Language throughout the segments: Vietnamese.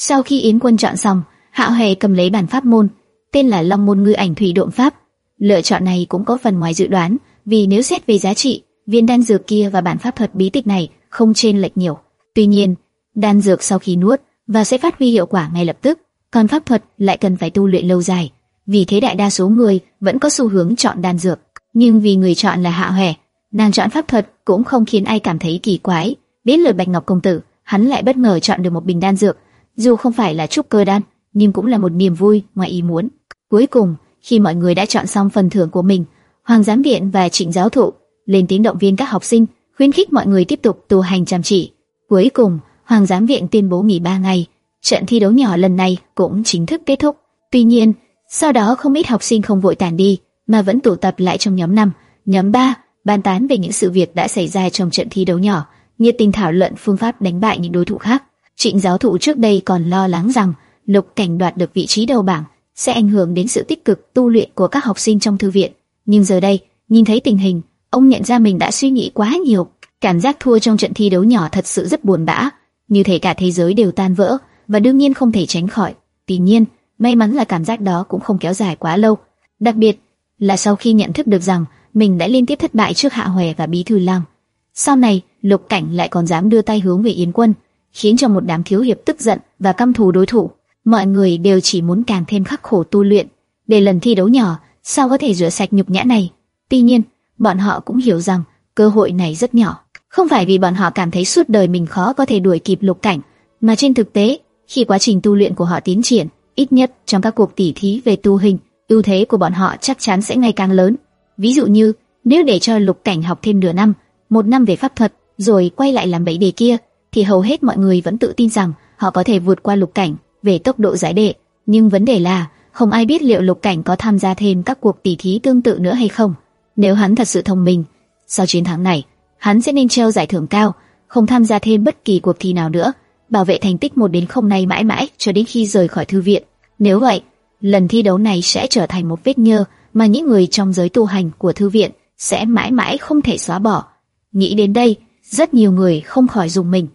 Sau khi Yến Quân chọn xong, hạ Hề cầm lấy bản pháp môn, tên là Long môn ngư ảnh thủy độn pháp. Lựa chọn này cũng có phần ngoài dự đoán, vì nếu xét về giá trị, viên đan dược kia và bản pháp thuật bí tịch này không chênh lệch nhiều. Tuy nhiên, đan dược sau khi nuốt và sẽ phát huy hiệu quả ngay lập tức, còn pháp thuật lại cần phải tu luyện lâu dài. Vì thế đại đa số người vẫn có xu hướng chọn đan dược, nhưng vì người chọn là Hạ hề, nàng chọn pháp thuật cũng không khiến ai cảm thấy kỳ quái. biết lời Bạch Ngọc công tử, hắn lại bất ngờ chọn được một bình đan dược, dù không phải là trúc cơ đan, nhưng cũng là một niềm vui ngoài ý muốn. Cuối cùng, khi mọi người đã chọn xong phần thưởng của mình, Hoàng giám viện và Trịnh giáo thụ lên tiếng động viên các học sinh, khuyến khích mọi người tiếp tục tu hành chăm chỉ. Cuối cùng, Hoàng giám viện tuyên bố nghỉ 3 ngày, trận thi đấu nhỏ lần này cũng chính thức kết thúc. Tuy nhiên, sau đó không ít học sinh không vội tản đi, mà vẫn tụ tập lại trong nhóm 5, nhóm 3, bàn tán về những sự việc đã xảy ra trong trận thi đấu nhỏ, nhiệt tình thảo luận phương pháp đánh bại những đối thủ khác. Trịnh giáo thụ trước đây còn lo lắng rằng Lục Cảnh đoạt được vị trí đầu bảng sẽ ảnh hưởng đến sự tích cực tu luyện của các học sinh trong thư viện, nhưng giờ đây, nhìn thấy tình hình, ông nhận ra mình đã suy nghĩ quá nhiều, cảm giác thua trong trận thi đấu nhỏ thật sự rất buồn bã, như thể cả thế giới đều tan vỡ, và đương nhiên không thể tránh khỏi. Tuy nhiên, may mắn là cảm giác đó cũng không kéo dài quá lâu, đặc biệt là sau khi nhận thức được rằng mình đã liên tiếp thất bại trước Hạ Hoè và Bí thư Lăng. Sau này, Lục Cảnh lại còn dám đưa tay hướng về Yến Quân, khiến cho một đám thiếu hiệp tức giận và căm thù đối thủ. Mọi người đều chỉ muốn càng thêm khắc khổ tu luyện, để lần thi đấu nhỏ sao có thể rửa sạch nhục nhã này. Tuy nhiên, bọn họ cũng hiểu rằng cơ hội này rất nhỏ, không phải vì bọn họ cảm thấy suốt đời mình khó có thể đuổi kịp Lục Cảnh, mà trên thực tế, khi quá trình tu luyện của họ tiến triển, ít nhất trong các cuộc tỉ thí về tu hình, ưu thế của bọn họ chắc chắn sẽ ngày càng lớn. Ví dụ như, nếu để cho Lục Cảnh học thêm nửa năm, một năm về pháp thuật, rồi quay lại làm bảy đề kia, thì hầu hết mọi người vẫn tự tin rằng họ có thể vượt qua Lục Cảnh về tốc độ giải đề. Nhưng vấn đề là, không ai biết liệu Lục Cảnh có tham gia thêm các cuộc tỉ thí tương tự nữa hay không. Nếu hắn thật sự thông minh, sau chiến thắng này, hắn sẽ nên treo giải thưởng cao, không tham gia thêm bất kỳ cuộc thi nào nữa, bảo vệ thành tích một đến không này mãi mãi cho đến khi rời khỏi thư viện. Nếu vậy, lần thi đấu này sẽ trở thành một vết nhơ mà những người trong giới tu hành của thư viện sẽ mãi mãi không thể xóa bỏ. Nghĩ đến đây, rất nhiều người không khỏi dùng mình.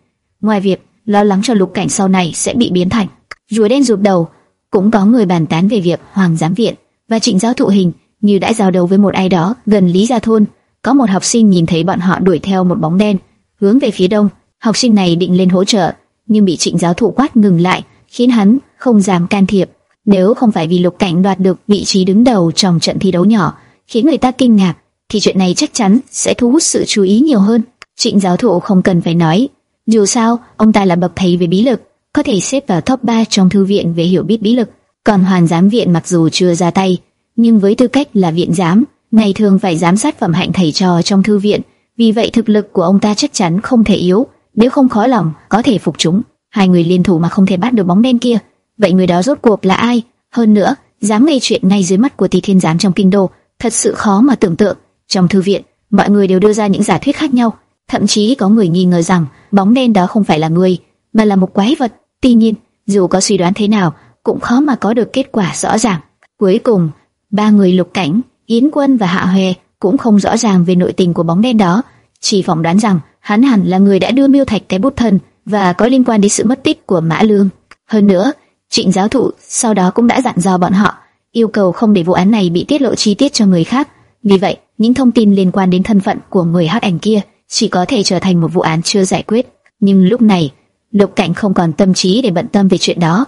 Ngoài việc lo lắng cho lục cảnh sau này sẽ bị biến thành rùa đen rụp đầu, cũng có người bàn tán về việc Hoàng giám viện và Trịnh giáo thụ hình như đã giao đầu với một ai đó gần Lý Gia thôn. Có một học sinh nhìn thấy bọn họ đuổi theo một bóng đen hướng về phía đông. Học sinh này định lên hỗ trợ, nhưng bị Trịnh giáo thụ quát ngừng lại, khiến hắn không dám can thiệp. Nếu không phải vì Lục Cảnh đoạt được vị trí đứng đầu trong trận thi đấu nhỏ, khiến người ta kinh ngạc, thì chuyện này chắc chắn sẽ thu hút sự chú ý nhiều hơn. Trịnh giáo thụ không cần phải nói, dù sao, ông ta là bậc thầy về bí lực, có thể xếp vào top 3 trong thư viện về hiểu biết bí lực. Còn Hoàn giám viện mặc dù chưa ra tay, nhưng với tư cách là viện giám, ngày thường phải giám sát phẩm hạnh thầy trò trong thư viện, vì vậy thực lực của ông ta chắc chắn không thể yếu, nếu không khó lòng có thể phục chúng. Hai người liên thủ mà không thể bắt được bóng đen kia, vậy người đó rốt cuộc là ai? Hơn nữa, dám gây chuyện ngay dưới mắt của tỷ thiên giám trong kinh đô, thật sự khó mà tưởng tượng. Trong thư viện, mọi người đều đưa ra những giả thuyết khác nhau, thậm chí có người nghi ngờ rằng bóng đen đó không phải là người, mà là một quái vật. Tuy nhiên, dù có suy đoán thế nào, cũng khó mà có được kết quả rõ ràng. Cuối cùng, ba người lục cảnh, Yến Quân và Hạ Huệ cũng không rõ ràng về nội tình của bóng đen đó, chỉ phỏng đoán rằng hắn hẳn là người đã đưa Miêu Thạch cái bút thần và có liên quan đến sự mất tích của Mã Lương. Hơn nữa, Trịnh giáo thụ sau đó cũng đã dặn dò bọn họ yêu cầu không để vụ án này bị tiết lộ chi tiết cho người khác. Vì vậy, những thông tin liên quan đến thân phận của người hắc ảnh kia chỉ có thể trở thành một vụ án chưa giải quyết. Nhưng lúc này, Lục Cảnh không còn tâm trí để bận tâm về chuyện đó.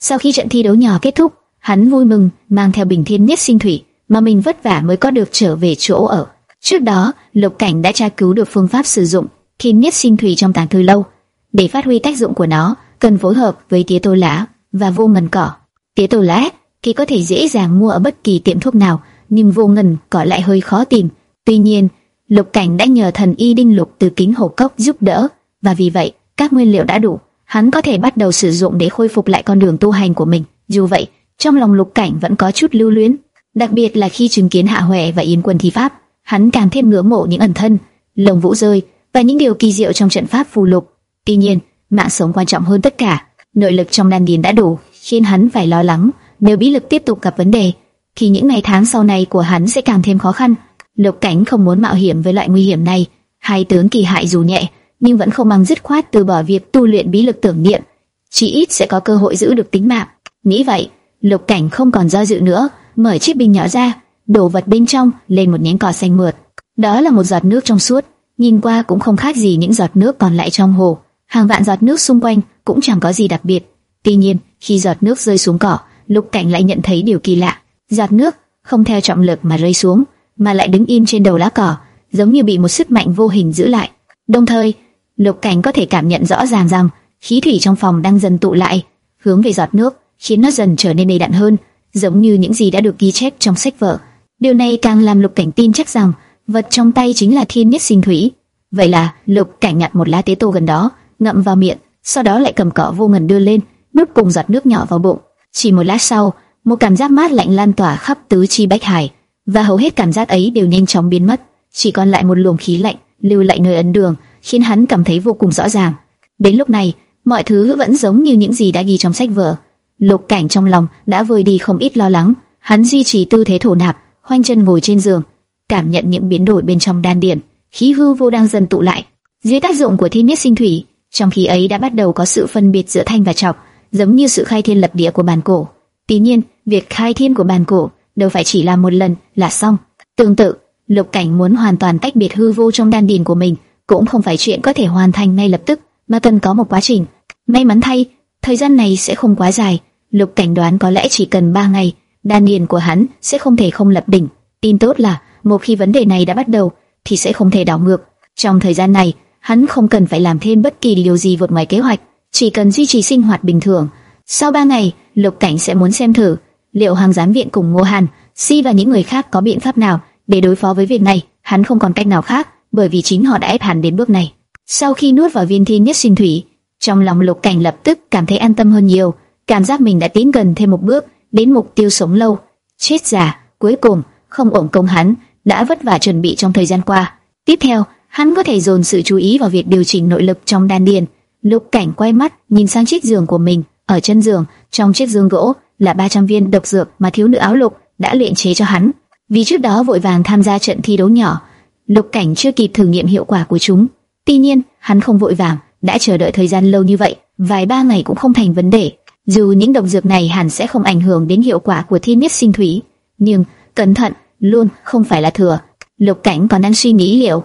Sau khi trận thi đấu nhỏ kết thúc, hắn vui mừng mang theo bình thiên nhất sinh thủy mà mình vất vả mới có được trở về chỗ ở. Trước đó, Lục Cảnh đã tra cứu được phương pháp sử dụng thiên nhất sinh thủy trong tàng thư lâu. Để phát huy tác dụng của nó, cần phối hợp với tía tô lá và vô ngần cỏ. Tía tô lá thì có thể dễ dàng mua ở bất kỳ tiệm thuốc nào, nhưng vô ngần cỏ lại hơi khó tìm. Tuy nhiên, Lục Cảnh đã nhờ thần y đinh lục từ kính hồ cốc giúp đỡ, và vì vậy các nguyên liệu đã đủ, hắn có thể bắt đầu sử dụng để khôi phục lại con đường tu hành của mình. Dù vậy, trong lòng Lục Cảnh vẫn có chút lưu luyến, đặc biệt là khi chứng kiến Hạ Huệ và Yến Quân thi pháp, hắn càng thêm ngưỡng mộ những ẩn thân, lồng vũ rơi và những điều kỳ diệu trong trận pháp phù lục. Tuy nhiên, mạng sống quan trọng hơn tất cả. Nội lực trong đan điền đã đủ, khiến hắn phải lo lắng nếu bí lực tiếp tục gặp vấn đề, thì những ngày tháng sau này của hắn sẽ càng thêm khó khăn. Lục Cảnh không muốn mạo hiểm với loại nguy hiểm này. Hai tướng kỳ hại dù nhẹ, nhưng vẫn không mang dứt khoát từ bỏ việc tu luyện bí lực tưởng niệm. chỉ ít sẽ có cơ hội giữ được tính mạng. Nghĩ vậy, Lục Cảnh không còn do dự nữa, mở chiếc bình nhỏ ra, đổ vật bên trong lên một nhánh cỏ xanh mượt. Đó là một giọt nước trong suốt, nhìn qua cũng không khác gì những giọt nước còn lại trong hồ. Hàng vạn giọt nước xung quanh cũng chẳng có gì đặc biệt. Tuy nhiên, khi giọt nước rơi xuống cỏ, Lục Cảnh lại nhận thấy điều kỳ lạ. Giọt nước không theo trọng lực mà rơi xuống, mà lại đứng im trên đầu lá cỏ, giống như bị một sức mạnh vô hình giữ lại. Đồng thời, Lục Cảnh có thể cảm nhận rõ ràng rằng khí thủy trong phòng đang dần tụ lại, hướng về giọt nước, khiến nó dần trở nên đầy đặn hơn, giống như những gì đã được ghi chép trong sách vở. Điều này càng làm Lục Cảnh tin chắc rằng vật trong tay chính là thiên nhất sinh thủy. Vậy là Lục Cảnh nhặt một lá tế tô gần đó, ngậm vào miệng, sau đó lại cầm cỏ vô ngần đưa lên, nuốt cùng giọt nước nhỏ vào bụng. Chỉ một lát sau, một cảm giác mát lạnh lan tỏa khắp tứ chi bách hải, và hầu hết cảm giác ấy đều nhanh chóng biến mất, chỉ còn lại một luồng khí lạnh lưu lại nơi ấn đường, khiến hắn cảm thấy vô cùng rõ ràng. Đến lúc này, mọi thứ vẫn giống như những gì đã ghi trong sách vở. Lục Cảnh trong lòng đã vơi đi không ít lo lắng, hắn duy trì tư thế thổ nạp, khoanh chân ngồi trên giường, cảm nhận những biến đổi bên trong đan điền, khí hư vô đang dần tụ lại. Dưới tác dụng của thiên nhất sinh thủy, trong khí ấy đã bắt đầu có sự phân biệt giữa thanh và trọc, giống như sự khai thiên lập địa của bàn cổ. Tuy nhiên, việc khai thiên của bàn cổ đâu phải chỉ làm một lần là xong. Tương tự, Lục Cảnh muốn hoàn toàn tách biệt hư vô trong đan điền của mình, cũng không phải chuyện có thể hoàn thành ngay lập tức, mà cần có một quá trình. May mắn thay, thời gian này sẽ không quá dài. Lục Cảnh đoán có lẽ chỉ cần 3 ngày, đan điền của hắn sẽ không thể không lập đỉnh. Tin tốt là, một khi vấn đề này đã bắt đầu, thì sẽ không thể đảo ngược. Trong thời gian này, hắn không cần phải làm thêm bất kỳ điều gì vượt ngoài kế hoạch, chỉ cần duy trì sinh hoạt bình thường. Sau 3 ngày, Lục Cảnh sẽ muốn xem thử liệu Hàng Giám viện cùng Ngô Hàn, Si và những người khác có biện pháp nào để đối phó với việc này. Hắn không còn cách nào khác, bởi vì chính họ đã ép hắn đến bước này. Sau khi nuốt vào viên thiên nhất sinh thủy, trong lòng Lục Cảnh lập tức cảm thấy an tâm hơn nhiều, cảm giác mình đã tiến gần thêm một bước đến mục tiêu sống lâu. Chết giả, cuối cùng không ổn công hắn đã vất vả chuẩn bị trong thời gian qua. Tiếp theo, hắn có thể dồn sự chú ý vào việc điều chỉnh nội lực trong đan điền. Lục Cảnh quay mắt nhìn sang chiếc giường của mình, ở chân giường, trong chiếc giường gỗ là 300 viên độc dược mà thiếu nữ áo lục đã luyện chế cho hắn. Vì trước đó vội vàng tham gia trận thi đấu nhỏ, Lục Cảnh chưa kịp thử nghiệm hiệu quả của chúng. Tuy nhiên, hắn không vội vàng, đã chờ đợi thời gian lâu như vậy, vài ba ngày cũng không thành vấn đề. Dù những độc dược này hẳn sẽ không ảnh hưởng đến hiệu quả của thiên nhất sinh thủy, nhưng cẩn thận luôn không phải là thừa. Lục Cảnh còn đang suy nghĩ liệu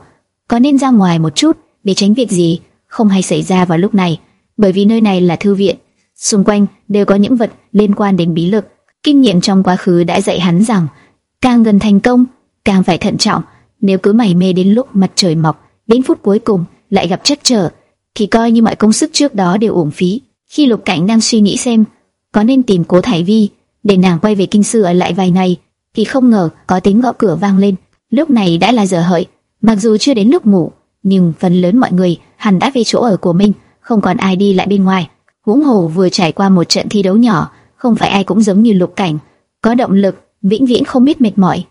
có nên ra ngoài một chút để tránh việc gì không hay xảy ra vào lúc này, bởi vì nơi này là thư viện, xung quanh đều có những vật liên quan đến bí lực. Kinh nghiệm trong quá khứ đã dạy hắn rằng, càng gần thành công, càng phải thận trọng. Nếu cứ mải mê đến lúc mặt trời mọc, đến phút cuối cùng lại gặp trắc trở, thì coi như mọi công sức trước đó đều uổng phí. Khi Lục Cảnh đang suy nghĩ xem có nên tìm Cố Thải Vi để nàng quay về kinh sư ở lại vài ngày, thì không ngờ có tiếng gõ cửa vang lên. Lúc này đã là giờ hợi, mặc dù chưa đến lúc ngủ, nhưng phần lớn mọi người hẳn đã về chỗ ở của mình, không còn ai đi lại bên ngoài. Huống hồ vừa trải qua một trận thi đấu nhỏ, không phải ai cũng giống như Lục Cảnh, có động lực, vĩnh viễn không biết mệt mỏi.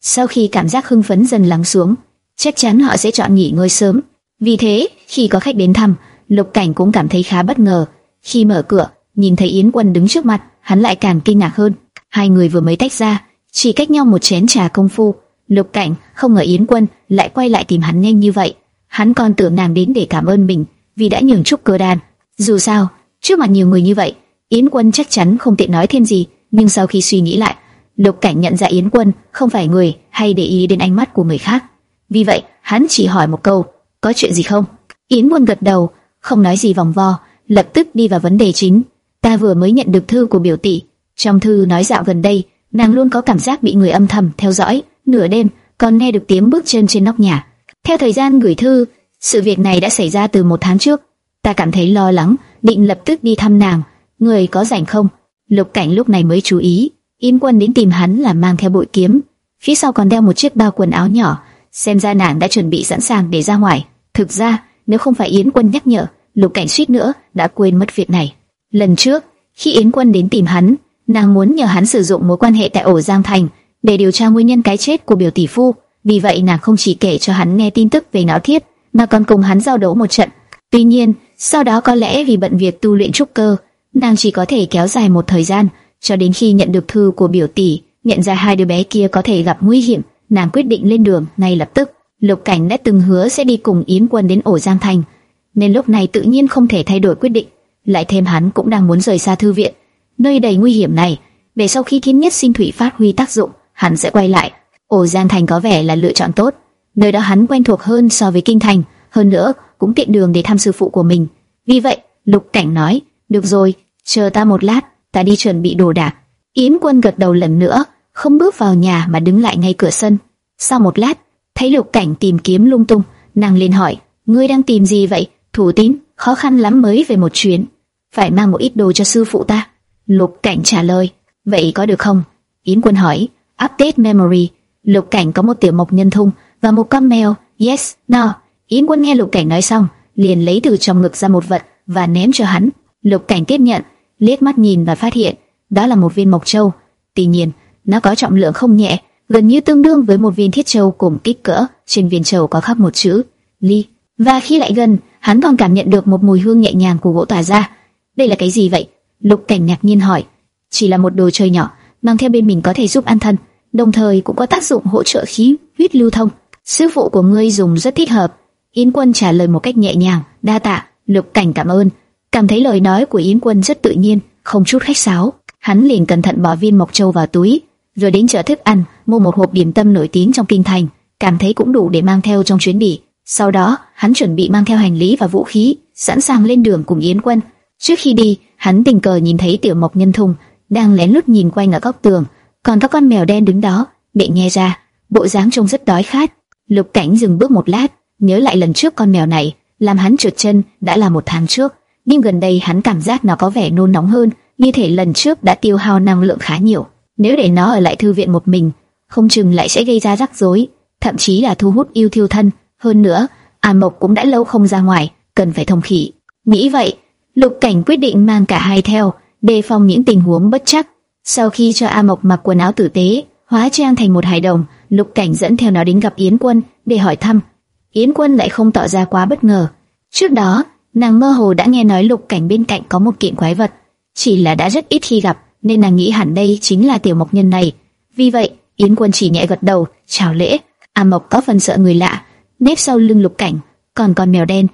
Sau khi cảm giác hưng phấn dần lắng xuống, chắc chắn họ sẽ chọn nghỉ ngơi sớm. Vì thế, khi có khách đến thăm, Lục Cảnh cũng cảm thấy khá bất ngờ. Khi mở cửa, nhìn thấy Yến Quân đứng trước mặt, hắn lại càng kinh ngạc hơn. Hai người vừa mới tách ra, chỉ cách nhau một chén trà công phu. Lục Cảnh không ngờ Yến Quân lại quay lại tìm hắn nhanh như vậy. Hắn còn tưởng nàng đến để cảm ơn mình vì đã nhường chút cơ đàn. Dù sao, Trước mặt nhiều người như vậy, Yến Quân chắc chắn không tiện nói thêm gì, nhưng sau khi suy nghĩ lại, Lục Cảnh nhận ra Yến Quân không phải người hay để ý đến ánh mắt của người khác. Vì vậy, hắn chỉ hỏi một câu, có chuyện gì không? Yến Quân gật đầu, không nói gì vòng vo, lập tức đi vào vấn đề chính. Ta vừa mới nhận được thư của biểu tỷ, trong thư nói dạo gần đây, nàng luôn có cảm giác bị người âm thầm theo dõi, nửa đêm còn nghe được tiếng bước chân trên nóc nhà. Theo thời gian gửi thư, sự việc này đã xảy ra từ một tháng trước. Ta cảm thấy lo lắng, định lập tức đi thăm nàng. Người có rảnh không? Lục Cảnh lúc này mới chú ý, Yến Quân đến tìm hắn là mang theo bội kiếm, phía sau còn đeo một chiếc bao quần áo nhỏ, xem ra nàng đã chuẩn bị sẵn sàng để ra ngoài. Thực ra, nếu không phải Yến Quân nhắc nhở, Lục Cảnh suýt nữa đã quên mất việc này. Lần trước, khi Yến Quân đến tìm hắn, nàng muốn nhờ hắn sử dụng mối quan hệ tại ổ Giang Thành để điều tra nguyên nhân cái chết của biểu tỷ phu. Vì vậy nàng không chỉ kể cho hắn nghe tin tức về não thiết, mà còn cùng hắn giao đấu một trận. Tuy nhiên, sau đó có lẽ vì bận việc tu luyện trúc cơ, nàng chỉ có thể kéo dài một thời gian, cho đến khi nhận được thư của biểu tỷ, nhận ra hai đứa bé kia có thể gặp nguy hiểm, nàng quyết định lên đường ngay lập tức. Lục Cảnh đã từng hứa sẽ đi cùng Yến Quân đến ổ Giang Thành, nên lúc này tự nhiên không thể thay đổi quyết định. lại thêm hắn cũng đang muốn rời xa thư viện, nơi đầy nguy hiểm này, để sau khi thiên nhất sinh thủy phát huy tác dụng, hắn sẽ quay lại. Ổ Giang Thành có vẻ là lựa chọn tốt, nơi đó hắn quen thuộc hơn so với kinh thành, hơn nữa cũng tiện đường để thăm sư phụ của mình. Vì vậy, Lục Cảnh nói, được rồi, chờ ta một lát, ta đi chuẩn bị đồ đạc. Yến Quân gật đầu lần nữa, không bước vào nhà mà đứng lại ngay cửa sân. Sau một lát, thấy Lục Cảnh tìm kiếm lung tung, nàng liền hỏi, ngươi đang tìm gì vậy? Thủ tín, khó khăn lắm mới về một chuyến, phải mang một ít đồ cho sư phụ ta. Lục Cảnh trả lời, vậy có được không? Yến Quân hỏi, update memory. Lục Cảnh có một tiểu mộc nhân thung và một con mèo. Yes, no. Yến Quân nghe Lục Cảnh nói xong, liền lấy từ trong ngực ra một vật và ném cho hắn. Lục Cảnh tiếp nhận, liếc mắt nhìn và phát hiện đó là một viên mộc châu. Tuy nhiên, nó có trọng lượng không nhẹ, gần như tương đương với một viên thiết châu cùng kích cỡ. Trên viên châu có khắc một chữ ly. Và khi lại gần, hắn còn cảm nhận được một mùi hương nhẹ nhàng của gỗ tỏa ra. Đây là cái gì vậy? Lục Cảnh ngạc nhiên hỏi. Chỉ là một đồ chơi nhỏ, mang theo bên mình có thể giúp an thân, đồng thời cũng có tác dụng hỗ trợ khí huyết lưu thông. Sư phụ của ngươi dùng rất thích hợp. Yến Quân trả lời một cách nhẹ nhàng, đa tạ. Lục Cảnh cảm ơn, cảm thấy lời nói của Yến Quân rất tự nhiên, không chút khách sáo. Hắn liền cẩn thận bỏ viên mộc châu vào túi, rồi đến chợ thức ăn mua một hộp điểm tâm nổi tiếng trong kinh thành, cảm thấy cũng đủ để mang theo trong chuyến đi. Sau đó, hắn chuẩn bị mang theo hành lý và vũ khí, sẵn sàng lên đường cùng Yến Quân. Trước khi đi, hắn tình cờ nhìn thấy Tiểu Mộc Nhân Thùng đang lén lút nhìn quanh ở góc tường, còn có con mèo đen đứng đó, bị nghe ra, bộ dáng trông rất đói khát. Lục Cảnh dừng bước một lát, nhớ lại lần trước con mèo này làm hắn trượt chân đã là một tháng trước, nhưng gần đây hắn cảm giác nó có vẻ nôn nóng hơn, như thể lần trước đã tiêu hao năng lượng khá nhiều. Nếu để nó ở lại thư viện một mình, không chừng lại sẽ gây ra rắc rối, thậm chí là thu hút yêu thiêu thân. Hơn nữa, A Mộc cũng đã lâu không ra ngoài, cần phải thông khí. Nghĩ vậy, Lục Cảnh quyết định mang cả hai theo, đề phòng những tình huống bất chắc. Sau khi cho A Mộc mặc quần áo tử tế, hóa trang thành một hài đồng, Lục Cảnh dẫn theo nó đến gặp Yến Quân để hỏi thăm. Yến Quân lại không tỏ ra quá bất ngờ. Trước đó, nàng mơ hồ đã nghe nói Lục Cảnh bên cạnh có một kiện quái vật, chỉ là đã rất ít khi gặp, nên nàng nghĩ hẳn đây chính là tiểu mộc nhân này. Vì vậy, Yến Quân chỉ nhẹ gật đầu, chào lễ. A Mộc có phần sợ người lạ, nếp sau lưng Lục Cảnh, còn con mèo đen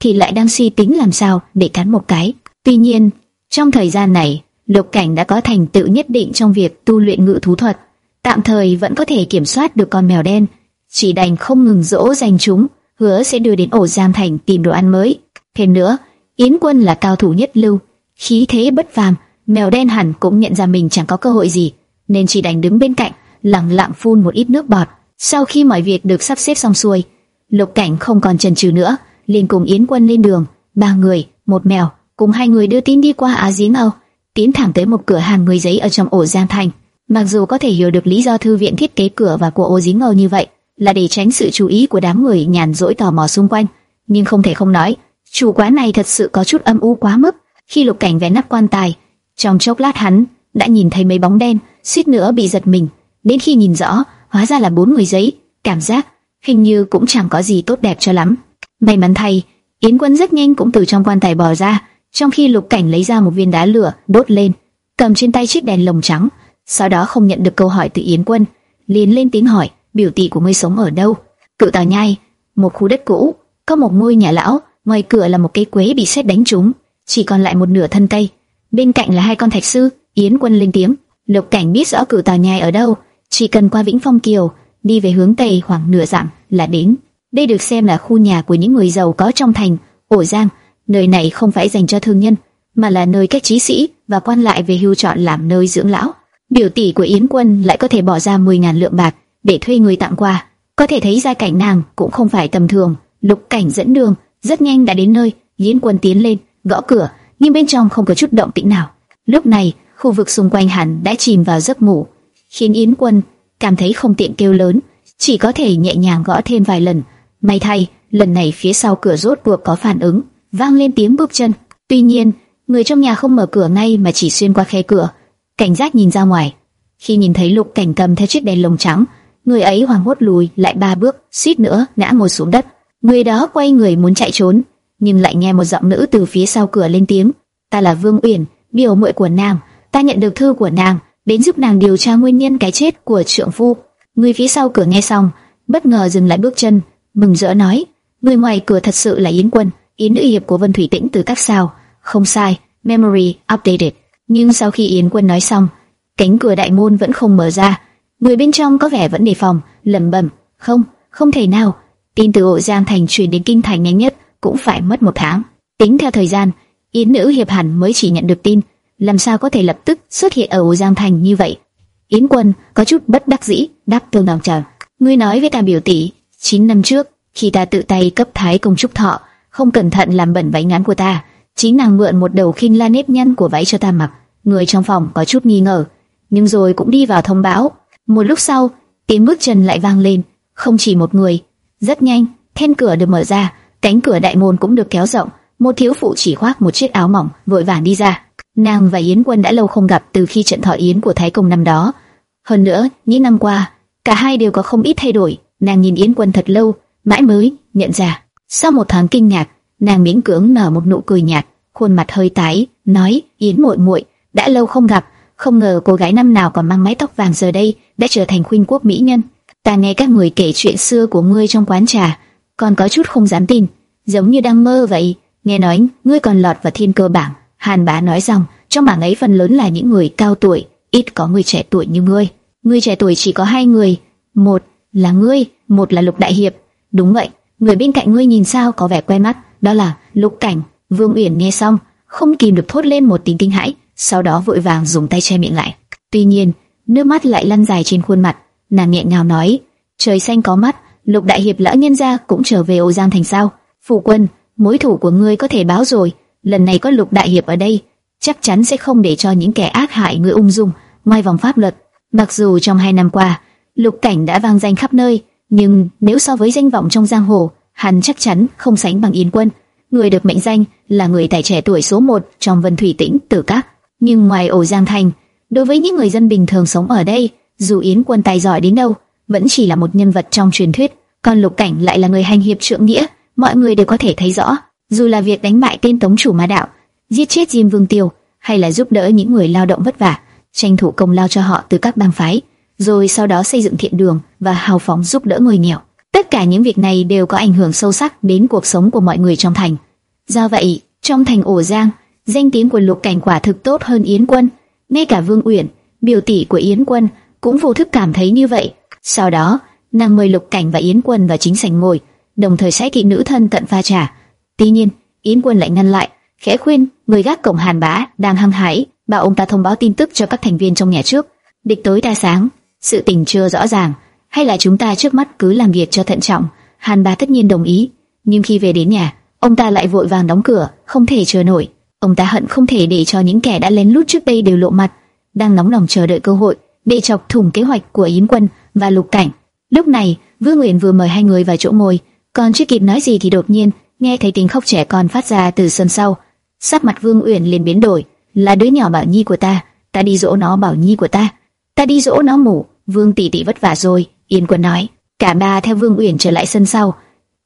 thì lại đang suy tính làm sao để cắn một cái. Tuy nhiên, trong thời gian này, Lục Cảnh đã có thành tựu nhất định trong việc tu luyện ngự thú thuật, tạm thời vẫn có thể kiểm soát được con mèo đen, chỉ đành không ngừng dỗ dành chúng, hứa sẽ đưa đến ổ giam thành tìm đồ ăn mới. Thêm nữa, Yến Quân là cao thủ nhất lưu, khí thế bất phàm, mèo đen hẳn cũng nhận ra mình chẳng có cơ hội gì, nên chỉ đành đứng bên cạnh, lặng lặng phun một ít nước bọt. Sau khi mọi việc được sắp xếp xong xuôi, Lục Cảnh không còn chần chừ nữa, liền cùng Yến Quân lên đường, ba người, một mèo, cùng hai người đưa tin đi qua Á Dín Âu, tiến thẳng tới một cửa hàng người giấy ở trong ổ Giang Thành. Mặc dù có thể hiểu được lý do thư viện thiết kế cửa và của ổ giếng Âu như vậy, là để tránh sự chú ý của đám người nhàn rỗi tò mò xung quanh, nhưng không thể không nói, chủ quán này thật sự có chút âm u quá mức. Khi Lục Cảnh vén nắp quan tài, trong chốc lát hắn đã nhìn thấy mấy bóng đen, suýt nữa bị giật mình. Đến khi nhìn rõ, hóa ra là bốn người giấy, cảm giác hình như cũng chẳng có gì tốt đẹp cho lắm. May mắn thay, Yến Quân rất nhanh cũng từ trong quan tài bò ra, trong khi Lục Cảnh lấy ra một viên đá lửa, đốt lên, cầm trên tay chiếc đèn lồng trắng. Sau đó không nhận được câu hỏi từ Yến Quân, liền lên tiếng hỏi: "Biểu tỷ của ngươi sống ở đâu?" Cựu Tào Nhai, một khu đất cũ, có một ngôi nhà lão, ngoài cửa là một cây quế bị sét đánh trúng, chỉ còn lại một nửa thân cây. Bên cạnh là hai con thạch sư. Yến Quân lên tiếng: "Lục Cảnh biết rõ cửu Tào Nhai ở đâu, chỉ cần qua Vĩnh Phong Kiều, đi về hướng tây khoảng nửa dặm là đến." Đây được xem là khu nhà của những người giàu có trong thành, ổ giang. Nơi này không phải dành cho thương nhân, mà là nơi các trí sĩ và quan lại về hưu chọn làm nơi dưỡng lão. Biểu tỷ của Yến Quân lại có thể bỏ ra 10.000 lượng bạc để thuê người tặng quà. Có thể thấy gia cảnh nàng cũng không phải tầm thường. Lục cảnh dẫn đường, rất nhanh đã đến nơi. Yến Quân tiến lên, gõ cửa, nhưng bên trong không có chút động tĩnh nào. Lúc này, khu vực xung quanh hẳn đã chìm vào giấc ngủ, khiến Yến Quân cảm thấy không tiện kêu lớn, chỉ có thể nhẹ nhàng gõ thêm vài lần. May thay, lần này phía sau cửa rốt cuộc có phản ứng, vang lên tiếng bước chân. Tuy nhiên, người trong nhà không mở cửa ngay mà chỉ xuyên qua khe cửa, cảnh giác nhìn ra ngoài. Khi nhìn thấy Lục Cảnh cầm theo chiếc đèn lồng trắng, người ấy hoảng hốt lùi lại ba bước, suýt nữa ngã ngồi xuống đất. Người đó quay người muốn chạy trốn, nhưng lại nghe một giọng nữ từ phía sau cửa lên tiếng: "Ta là Vương Uyển, biểu muội của nàng, ta nhận được thư của nàng, đến giúp nàng điều tra nguyên nhân cái chết của trượng phu." Người phía sau cửa nghe xong, bất ngờ dừng lại bước chân, mừng rỡ nói: "Người ngoài cửa thật sự là Yến Quân, Yến nữ hiệp của Vân Thủy Tĩnh từ các sao, không sai, memory updated. Nhưng sau khi Yến Quân nói xong, cánh cửa đại môn vẫn không mở ra. Người bên trong có vẻ vẫn đề phòng, lẩm bẩm, không, không thể nào. Tin từ ổ Giang Thành truyền đến kinh thành nhanh nhất cũng phải mất một tháng. Tính theo thời gian, Yến Nữ Hiệp hẳn mới chỉ nhận được tin, làm sao có thể lập tức xuất hiện ở ổ Giang Thành như vậy. Yến Quân có chút bất đắc dĩ, đáp tương đồng chờ. Ngươi nói với ta biểu tỷ, 9 năm trước, khi ta tự tay cấp thái công trúc thọ, không cẩn thận làm bẩn váy ngắn của ta, chính nàng mượn một đầu khinh la nếp nhăn của váy cho ta mặc. Người trong phòng có chút nghi ngờ, nhưng rồi cũng đi vào thông báo. Một lúc sau, tiếng bước chân lại vang lên, không chỉ một người. Rất nhanh, then cửa được mở ra, cánh cửa đại môn cũng được kéo rộng. Một thiếu phụ chỉ khoác một chiếc áo mỏng, vội vàng đi ra. Nàng và Yến Quân đã lâu không gặp từ khi trận thọ yến của Thái Công năm đó. Hơn nữa, những năm qua, cả hai đều có không ít thay đổi. Nàng nhìn Yến Quân thật lâu, mãi mới nhận ra. Sau một tháng kinh ngạc, nàng miễn cưỡng nở một nụ cười nhạt, khuôn mặt hơi tái, nói: "Yến muội muội, đã lâu không gặp, không ngờ cô gái năm nào còn mang mái tóc vàng giờ đây đã trở thành khuynh quốc mỹ nhân. Ta nghe các người kể chuyện xưa của ngươi trong quán trà, còn có chút không dám tin, giống như đang mơ vậy. Nghe nói ngươi còn lọt vào thiên cơ bảng." Hàn Bá nói rằng, trong bảng ấy phần lớn là những người cao tuổi, ít có người trẻ tuổi như ngươi. Ngươi trẻ tuổi chỉ có hai người, một là ngươi, một là Lục Đại Hiệp. Đúng vậy, người bên cạnh ngươi nhìn sao có vẻ quen mắt, đó là Lục Cảnh. Vương Uyển nghe xong, không kìm được thốt lên một tiếng kinh hãi, sau đó vội vàng dùng tay che miệng lại. Tuy nhiên, nước mắt lại lăn dài trên khuôn mặt, nàng nhẹ nhàng nói: "Trời xanh có mắt, Lục Đại Hiệp lỡ nhân gia cũng trở về ô Giang thành sao? Phụ quân, mối thủ của ngươi có thể báo rồi, lần này có Lục Đại Hiệp ở đây, chắc chắn sẽ không để cho những kẻ ác hại ngươi ung dung ngoài vòng pháp luật. Mặc dù trong hai năm qua, Lục Cảnh đã vang danh khắp nơi, nhưng nếu so với danh vọng trong giang hồ, hắn chắc chắn không sánh bằng Yến Quân. Người được mệnh danh là người tài trẻ tuổi số một trong Vân Thủy Tĩnh Tử Các. Nhưng ngoài ổ Giang Thành, đối với những người dân bình thường sống ở đây, dù Yến Quân tài giỏi đến đâu, vẫn chỉ là một nhân vật trong truyền thuyết. Còn Lục Cảnh lại là người hành hiệp trượng nghĩa, mọi người đều có thể thấy rõ. Dù là việc đánh bại tên tống chủ ma đạo, giết chết Diêm Vương Tiêu, hay là giúp đỡ những người lao động vất vả, tranh thủ công lao cho họ từ các bang phái, rồi sau đó xây dựng thiện đường và hào phóng giúp đỡ người nghèo. Tất cả những việc này đều có ảnh hưởng sâu sắc đến cuộc sống của mọi người trong thành. Do vậy, trong thành ổ Giang, danh tiếng của Lục Cảnh quả thực tốt hơn Yến Quân. Ngay cả Vương Uyển, biểu tỷ của Yến Quân, cũng vô thức cảm thấy như vậy. Sau đó, nàng mời Lục Cảnh và Yến Quân vào chính sảnh ngồi, đồng thời sẽ kỵ nữ thân cận pha trà. Tuy nhiên, Yến Quân lại ngăn lại, khẽ khuyên người gác cổng Hàn Bá đang hăng hái, bảo ông ta thông báo tin tức cho các thành viên trong nhà trước. Địch tối ta sáng, sự tình chưa rõ ràng, hay là chúng ta trước mắt cứ làm việc cho thận trọng. Hàn Bá tất nhiên đồng ý, nhưng khi về đến nhà, ông ta lại vội vàng đóng cửa, không thể chờ nổi. Ông ta hận không thể để cho những kẻ đã lén lút trước đây đều lộ mặt, đang nóng lòng chờ đợi cơ hội để chọc thủng kế hoạch của Yến Quân và Lục Cảnh. Lúc này, Vương uyển vừa mời hai người vào chỗ ngồi, còn chưa kịp nói gì thì đột nhiên nghe thấy tiếng khóc trẻ con phát ra từ sân sau. Sắc mặt Vương Uyển liền biến đổi, là đứa nhỏ Bảo Nhi của ta, ta đi dỗ nó Bảo Nhi của ta, ta đi dỗ nó mủ, Vương tỷ tỷ vất vả rồi, yến Quân nói. Cả ba theo Vương Uyển trở lại sân sau,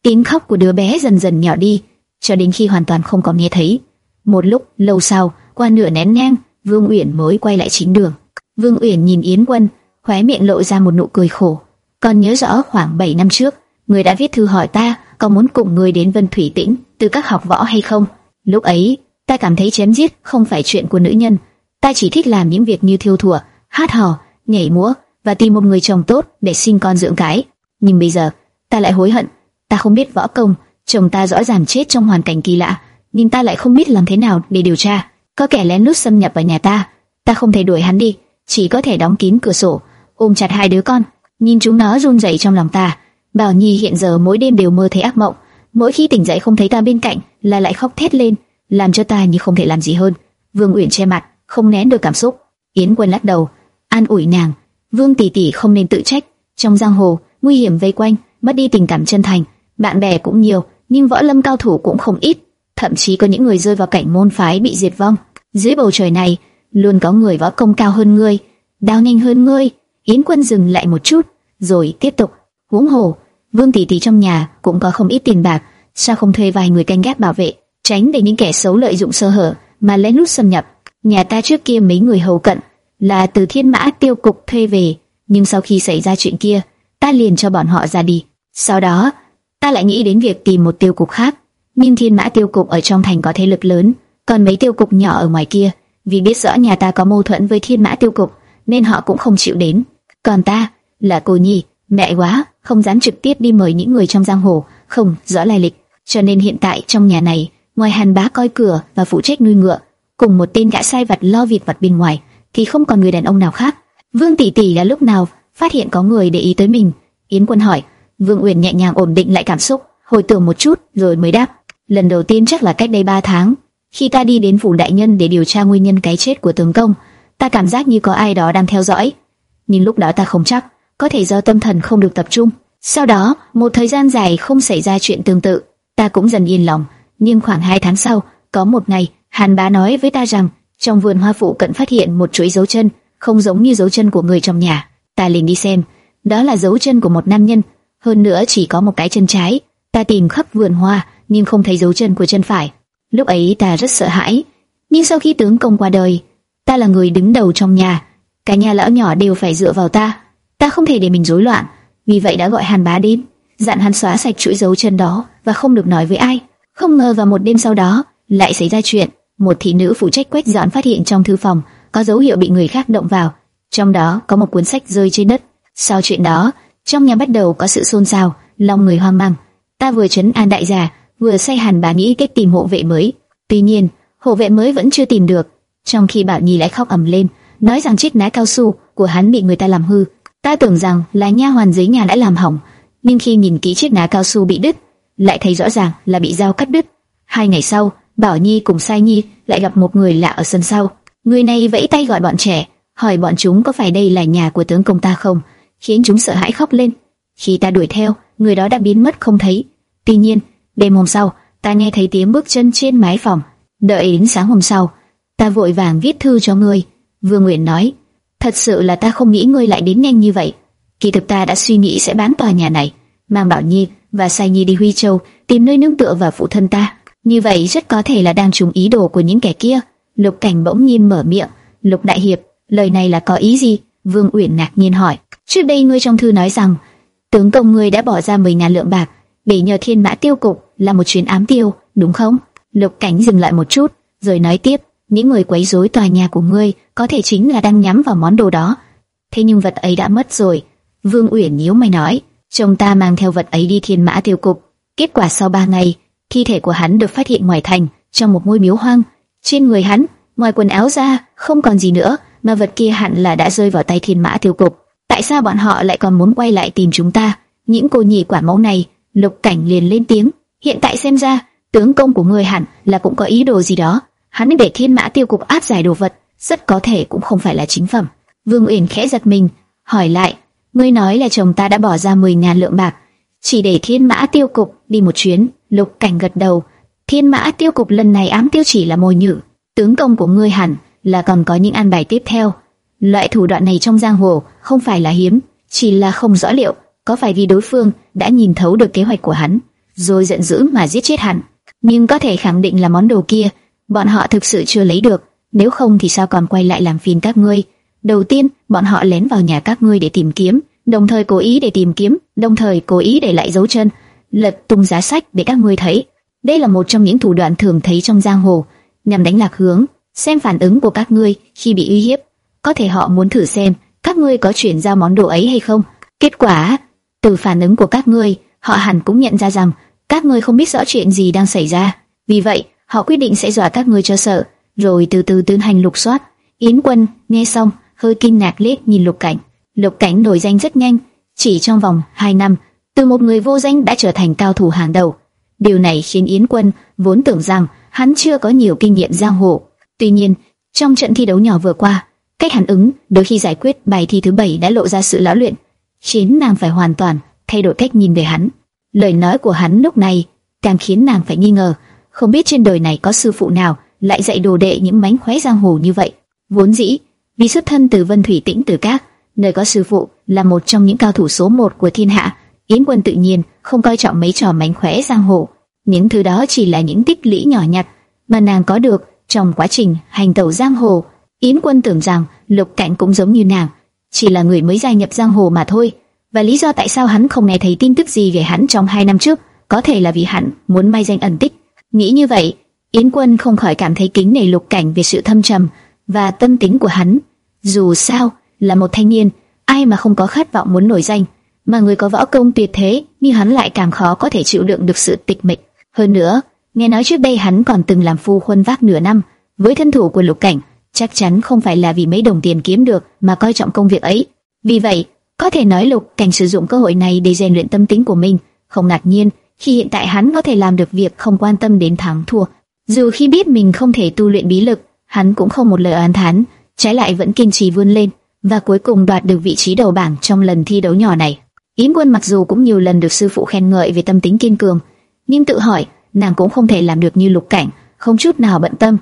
tiếng khóc của đứa bé dần dần nhỏ đi, cho đến khi hoàn toàn không còn nghe thấy. Một lúc lâu sau, qua nửa nén nhang, Vương Uyển mới quay lại chính đường. Vương Uyển nhìn Yến Quân, khóe miệng lộ ra một nụ cười khổ. Còn nhớ rõ khoảng 7 năm trước, người đã viết thư hỏi ta có muốn cùng người đến Vân Thủy Tĩnh từ các học võ hay không. Lúc ấy, ta cảm thấy chém giết không phải chuyện của nữ nhân. Ta chỉ thích làm những việc như thiêu thùa, hát hò, nhảy múa và tìm một người chồng tốt để sinh con dưỡng cái. Nhưng bây giờ, ta lại hối hận. Ta không biết võ công, chồng ta rõ ràng chết trong hoàn cảnh kỳ lạ, nhưng ta lại không biết làm thế nào để điều tra. Có kẻ lén lút xâm nhập vào nhà ta, ta không thể đuổi hắn đi, chỉ có thể đóng kín cửa sổ, ôm chặt hai đứa con, nhìn chúng nó run rẩy trong lòng ta. Bảo Nhi hiện giờ mỗi đêm đều mơ thấy ác mộng, mỗi khi tỉnh dậy không thấy ta bên cạnh là lại khóc thét lên, làm cho ta như không thể làm gì hơn. Vương Uyển che mặt, không nén được cảm xúc. Yến Quân lắc đầu, an ủi nàng, Vương tỷ tỷ không nên tự trách, trong giang hồ nguy hiểm vây quanh, mất đi tình cảm chân thành, bạn bè cũng nhiều, nhưng võ lâm cao thủ cũng không ít, thậm chí có những người rơi vào cảnh môn phái bị diệt vong. Dưới bầu trời này, luôn có người võ công cao hơn ngươi, đao nhanh hơn ngươi. Yến Quân dừng lại một chút, rồi tiếp tục. Huống hồ, Vương tỷ tỷ trong nhà cũng có không ít tiền bạc, sao không thuê vài người canh gác bảo vệ, tránh để những kẻ xấu lợi dụng sơ hở mà lén lút xâm nhập. Nhà ta trước kia mấy người hầu cận là từ Thiên Mã Tiêu cục thuê về, nhưng sau khi xảy ra chuyện kia, ta liền cho bọn họ ra đi. Sau đó, ta lại nghĩ đến việc tìm một tiêu cục khác, nhưng Thiên Mã Tiêu cục ở trong thành có thế lực lớn, còn mấy tiêu cục nhỏ ở ngoài kia, vì biết rõ nhà ta có mâu thuẫn với thiên mã tiêu cục, nên họ cũng không chịu đến. Còn ta, là cô nhi, mẹ quá, không dám trực tiếp đi mời những người trong giang hồ, không rõ lai lịch, cho nên hiện tại trong nhà này, ngoài Hàn Bá coi cửa và phụ trách nuôi ngựa, cùng một tên gã sai vặt lo việc vặt bên ngoài, thì không còn người đàn ông nào khác. Vương tỷ tỷ là lúc nào phát hiện có người để ý tới mình? Yến Quân hỏi. Vương Uyển nhẹ nhàng ổn định lại cảm xúc, hồi tưởng một chút rồi mới đáp. Lần đầu tiên chắc là cách đây 3 tháng, khi ta đi đến phủ đại nhân để điều tra nguyên nhân cái chết của tướng công, ta cảm giác như có ai đó đang theo dõi. Nhưng lúc đó ta không chắc, có thể do tâm thần không được tập trung. Sau đó, một thời gian dài không xảy ra chuyện tương tự, ta cũng dần yên lòng. Nhưng khoảng 2 tháng sau, có một ngày, Hàn Bá nói với ta rằng, trong vườn hoa phụ cận phát hiện một chuỗi dấu chân, không giống như dấu chân của người trong nhà. Ta liền đi xem, đó là dấu chân của một nam nhân, hơn nữa chỉ có một cái chân trái. Ta tìm khắp vườn hoa, nhưng không thấy dấu chân của chân phải. Lúc ấy ta rất sợ hãi, nhưng sau khi tướng công qua đời, ta là người đứng đầu trong nhà, cả nhà lão nhỏ đều phải dựa vào ta. Ta không thể để mình rối loạn, vì vậy đã gọi Hàn Bá đến, dặn hắn xóa sạch chuỗi dấu chân đó và không được nói với ai. Không ngờ vào một đêm sau đó lại xảy ra chuyện, một thị nữ phụ trách quét dọn phát hiện trong thư phòng có dấu hiệu bị người khác động vào, trong đó có một cuốn sách rơi trên đất. Sau chuyện đó, trong nhà bắt đầu có sự xôn xao, lòng người hoang mang. Ta vừa chấn an đại gia, vừa say hẳn bà nghĩ cách tìm hộ vệ mới. Tuy nhiên, hộ vệ mới vẫn chưa tìm được. Trong khi Bảo Nhi lại khóc ầm lên, nói rằng chiếc ná cao su của hắn bị người ta làm hư. Ta tưởng rằng là nha hoàn dưới nhà đã làm hỏng, nhưng khi nhìn kỹ chiếc ná cao su bị đứt, lại thấy rõ ràng là bị dao cắt đứt. Hai ngày sau, Bảo Nhi cùng Sai Nhi lại gặp một người lạ ở sân sau. Người này vẫy tay gọi bọn trẻ, hỏi bọn chúng có phải đây là nhà của tướng công ta không, khiến chúng sợ hãi khóc lên. Khi ta đuổi theo, người đó đã biến mất không thấy. Tuy nhiên, đêm hôm sau, ta nghe thấy tiếng bước chân trên mái phòng. Đợi đến sáng hôm sau, ta vội vàng viết thư cho ngươi. Vương Nguyện nói, thật sự là ta không nghĩ ngươi lại đến nhanh như vậy. Kỳ thực ta đã suy nghĩ sẽ bán tòa nhà này, mang Bảo Nhi và Sai Nhi đi Huy Châu tìm nơi nương tựa và phụ thân ta. Như vậy rất có thể là đang trùng ý đồ của những kẻ kia. Lục Cảnh bỗng nhiên mở miệng, "Lục đại hiệp, lời này là có ý gì?" Vương Uyển ngạc nhiên hỏi. "Trước đây ngươi trong thư nói rằng, tướng công ngươi đã bỏ ra 10 ngàn lượng bạc để nhờ Thiên Mã tiêu cục là một chuyến ám tiêu, đúng không?" Lục Cảnh dừng lại một chút, rồi nói tiếp, "Những người quấy rối tòa nhà của ngươi có thể chính là đang nhắm vào món đồ đó. Thế nhưng vật ấy đã mất rồi." Vương Uyển nhíu mày nói, "Chồng ta mang theo vật ấy đi Thiên Mã tiêu cục, kết quả sau ba ngày, thi thể của hắn được phát hiện ngoài thành, trong một ngôi miếu hoang. Trên người hắn, ngoài quần áo ra, không còn gì nữa, mà vật kia hẳn là đã rơi vào tay thiên mã tiêu cục. Tại sao bọn họ lại còn muốn quay lại tìm chúng ta? Những cô nhị quả máu này, lục cảnh liền lên tiếng. Hiện tại xem ra, tướng công của người hẳn là cũng có ý đồ gì đó. Hắn để thiên mã tiêu cục áp giải đồ vật, rất có thể cũng không phải là chính phẩm. Vương Uyển khẽ giật mình, hỏi lại, ngươi nói là chồng ta đã bỏ ra 10 ngàn lượng bạc, chỉ để thiên mã tiêu cục đi một chuyến. Lục Cảnh gật đầu, Thiên Mã Tiêu cục lần này ám tiêu chỉ là mồi nhử, tướng công của ngươi hẳn là còn có những an bài tiếp theo. Loại thủ đoạn này trong giang hồ không phải là hiếm, chỉ là không rõ liệu có phải vì đối phương đã nhìn thấu được kế hoạch của hắn, rồi giận dữ mà giết chết hắn. Nhưng có thể khẳng định là món đồ kia, bọn họ thực sự chưa lấy được, nếu không thì sao còn quay lại làm phiền các ngươi? Đầu tiên, bọn họ lén vào nhà các ngươi để tìm kiếm, đồng thời cố ý để tìm kiếm, đồng thời cố ý để lại dấu chân lật tung giá sách để các ngươi thấy. Đây là một trong những thủ đoạn thường thấy trong giang hồ, nhằm đánh lạc hướng, xem phản ứng của các ngươi khi bị uy hiếp. Có thể họ muốn thử xem các ngươi có chuyển giao món đồ ấy hay không. Kết quả, từ phản ứng của các ngươi, họ hẳn cũng nhận ra rằng các ngươi không biết rõ chuyện gì đang xảy ra. Vì vậy, họ quyết định sẽ dọa các ngươi cho sợ, rồi từ từ tiến hành lục soát. Yến Quân nghe xong, hơi kinh ngạc liếc nhìn Lục Cảnh. Lục Cảnh nổi danh rất nhanh, chỉ trong vòng 2 năm từ một người vô danh đã trở thành cao thủ hàng đầu. Điều này khiến Yến Quân vốn tưởng rằng hắn chưa có nhiều kinh nghiệm giang hồ. Tuy nhiên, trong trận thi đấu nhỏ vừa qua, cách hắn ứng đôi khi giải quyết bài thi thứ bảy đã lộ ra sự lão luyện, khiến nàng phải hoàn toàn thay đổi cách nhìn về hắn. Lời nói của hắn lúc này càng khiến nàng phải nghi ngờ, không biết trên đời này có sư phụ nào lại dạy đồ đệ những mánh khóe giang hồ như vậy. Vốn dĩ, vì xuất thân từ Vân Thủy Tĩnh Tử Các, nơi có sư phụ là một trong những cao thủ số một của thiên hạ, Yến Quân tự nhiên không coi trọng mấy trò mánh khóe giang hồ, những thứ đó chỉ là những tích lũy nhỏ nhặt mà nàng có được trong quá trình hành tẩu giang hồ. Yến Quân tưởng rằng Lục Cảnh cũng giống như nàng, chỉ là người mới gia nhập giang hồ mà thôi. Và lý do tại sao hắn không nghe thấy tin tức gì về hắn trong hai năm trước, có thể là vì hắn muốn mai danh ẩn tích. Nghĩ như vậy, Yến Quân không khỏi cảm thấy kính nể Lục Cảnh về sự thâm trầm và tâm tính của hắn. Dù sao, là một thanh niên, ai mà không có khát vọng muốn nổi danh, mà người có võ công tuyệt thế như hắn lại càng khó có thể chịu đựng được sự tịch mịch. Hơn nữa, nghe nói trước đây hắn còn từng làm phu khuân vác nửa năm, với thân thủ của Lục Cảnh, chắc chắn không phải là vì mấy đồng tiền kiếm được mà coi trọng công việc ấy. Vì vậy, có thể nói Lục Cảnh sử dụng cơ hội này để rèn luyện tâm tính của mình, không ngạc nhiên khi hiện tại hắn có thể làm được việc không quan tâm đến thắng thua. Dù khi biết mình không thể tu luyện bí lực, hắn cũng không một lời oán thán, trái lại vẫn kiên trì vươn lên và cuối cùng đoạt được vị trí đầu bảng trong lần thi đấu nhỏ này. Yến Quân mặc dù cũng nhiều lần được sư phụ khen ngợi về tâm tính kiên cường, nhưng tự hỏi nàng cũng không thể làm được như Lục Cảnh, không chút nào bận tâm.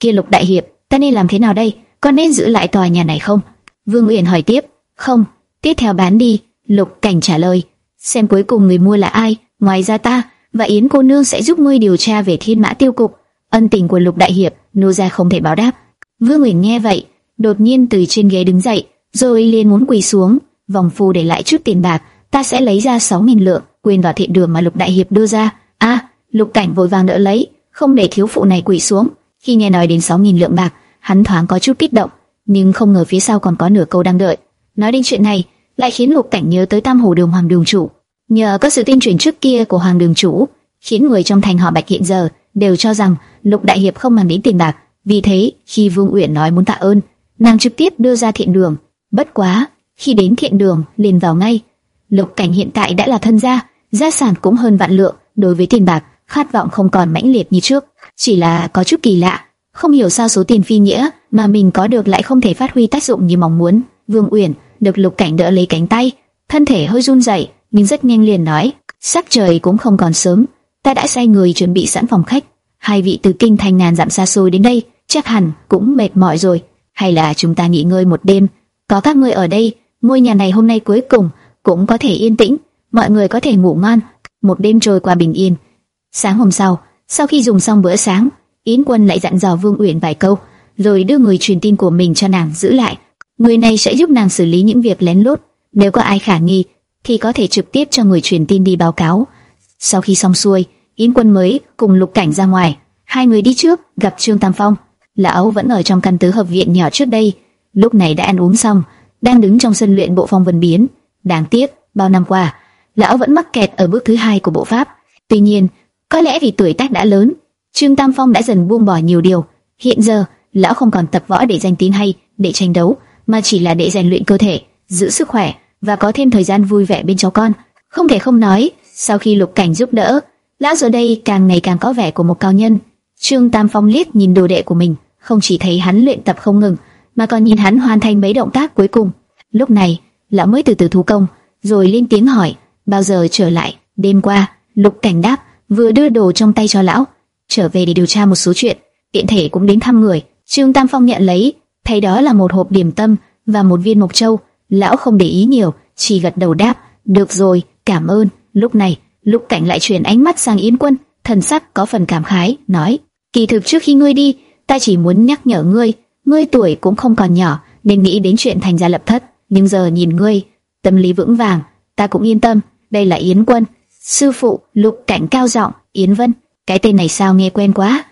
Kia Lục đại hiệp, ta nên làm thế nào đây? Có nên giữ lại tòa nhà này không? Vương Uyển hỏi tiếp. Không, tiếp theo bán đi. Lục Cảnh trả lời. Xem cuối cùng người mua là ai? Ngoài ra ta và Yến cô nương sẽ giúp ngươi điều tra về Thiên Mã Tiêu cục. Ân tình của Lục đại hiệp, nô gia không thể báo đáp. Vương Uyển nghe vậy, đột nhiên từ trên ghế đứng dậy, rồi liền muốn quỳ xuống. Vòng phu để lại chút tiền bạc, ta sẽ lấy ra sáu nghìn lượng, quyền vào thiện đường mà Lục đại hiệp đưa ra. A, Lục Cảnh vội vàng đỡ lấy, không để thiếu phụ này quỳ xuống. Khi nghe nói đến sáu nghìn lượng bạc, hắn thoáng có chút kích động, nhưng không ngờ phía sau còn có nửa câu đang đợi. Nói đến chuyện này, lại khiến Lục Cảnh nhớ tới Tam Hồ Đường Hoàng Đường chủ. Nhờ có sự tin truyền trước kia của Hoàng Đường chủ, khiến người trong thành họ Bạch hiện giờ đều cho rằng Lục Đại Hiệp không mang đến tiền bạc. Vì thế, khi Vương Uyển nói muốn tạ ơn, nàng trực tiếp đưa ra thiện đường. Bất quá, khi đến thiện đường, liền vào ngay. Lục Cảnh hiện tại đã là thân gia, gia sản cũng hơn vạn lượng, đối với tiền bạc, khát vọng không còn mãnh liệt như trước, chỉ là có chút kỳ lạ, không hiểu sao số tiền phi nghĩa mà mình có được lại không thể phát huy tác dụng như mong muốn. Vương Uyển được Lục Cảnh đỡ lấy cánh tay, thân thể hơi run rẩy, nhưng rất nhanh liền nói: "Sắc trời cũng không còn sớm, ta đã sai người chuẩn bị sẵn phòng khách. Hai vị từ kinh thành ngàn dặm xa xôi đến đây, chắc hẳn cũng mệt mỏi rồi. Hay là chúng ta nghỉ ngơi một đêm? Có các ngươi ở đây, ngôi nhà này hôm nay cuối cùng cũng có thể yên tĩnh, mọi người có thể ngủ ngon. Một đêm trôi qua bình yên. Sáng hôm sau, sau khi dùng xong bữa sáng, Yến Quân lại dặn dò Vương Uyển vài câu, rồi đưa người truyền tin của mình cho nàng giữ lại. Người này sẽ giúp nàng xử lý những việc lén lút, nếu có ai khả nghi thì có thể trực tiếp cho người truyền tin đi báo cáo. Sau khi xong xuôi, Yến Quân mới cùng Lục Cảnh ra ngoài, hai người đi trước gặp Trương Tam Phong. Lão vẫn ở trong căn tứ hợp viện nhỏ trước đây, lúc này đã ăn uống xong, đang đứng trong sân luyện bộ phong vân biến. Đáng tiếc, bao năm qua, lão vẫn mắc kẹt ở bước thứ hai của bộ pháp. Tuy nhiên, có lẽ vì tuổi tác đã lớn, Trương Tam Phong đã dần buông bỏ nhiều điều. Hiện giờ, lão không còn tập võ để danh tiếng hay, để tranh đấu, mà chỉ là để rèn luyện cơ thể, giữ sức khỏe và có thêm thời gian vui vẻ bên cháu con. Không thể không nói, sau khi Lục Cảnh giúp đỡ, lão giờ đây càng ngày càng có vẻ của một cao nhân. Trương Tam Phong liếc nhìn đồ đệ của mình, không chỉ thấy hắn luyện tập không ngừng, mà còn nhìn hắn hoàn thành mấy động tác cuối cùng. Lúc này, lão mới từ từ thu công, rồi lên tiếng hỏi, bao giờ trở lại? Đêm qua, Lục Cảnh đáp, vừa đưa đồ trong tay cho lão, trở về để điều tra một số chuyện, tiện thể cũng đến thăm người. Trương Tam Phong nhận lấy, thay đó là một hộp điểm tâm và một viên mộc châu. Lão không để ý nhiều, chỉ gật đầu đáp, được rồi, cảm ơn. Lúc này, Lục Cảnh lại chuyển ánh mắt sang Yến Quân, thần sắc có phần cảm khái, nói: kỳ thực trước khi ngươi đi, ta chỉ muốn nhắc nhở ngươi, ngươi tuổi cũng không còn nhỏ, nên nghĩ đến chuyện thành gia lập thất. Nhưng giờ nhìn ngươi, tâm lý vững vàng, ta cũng yên tâm. Đây là Yến Quân, sư phụ. Lục Cảnh cao giọng, Yến Vân, cái tên này sao nghe quen quá?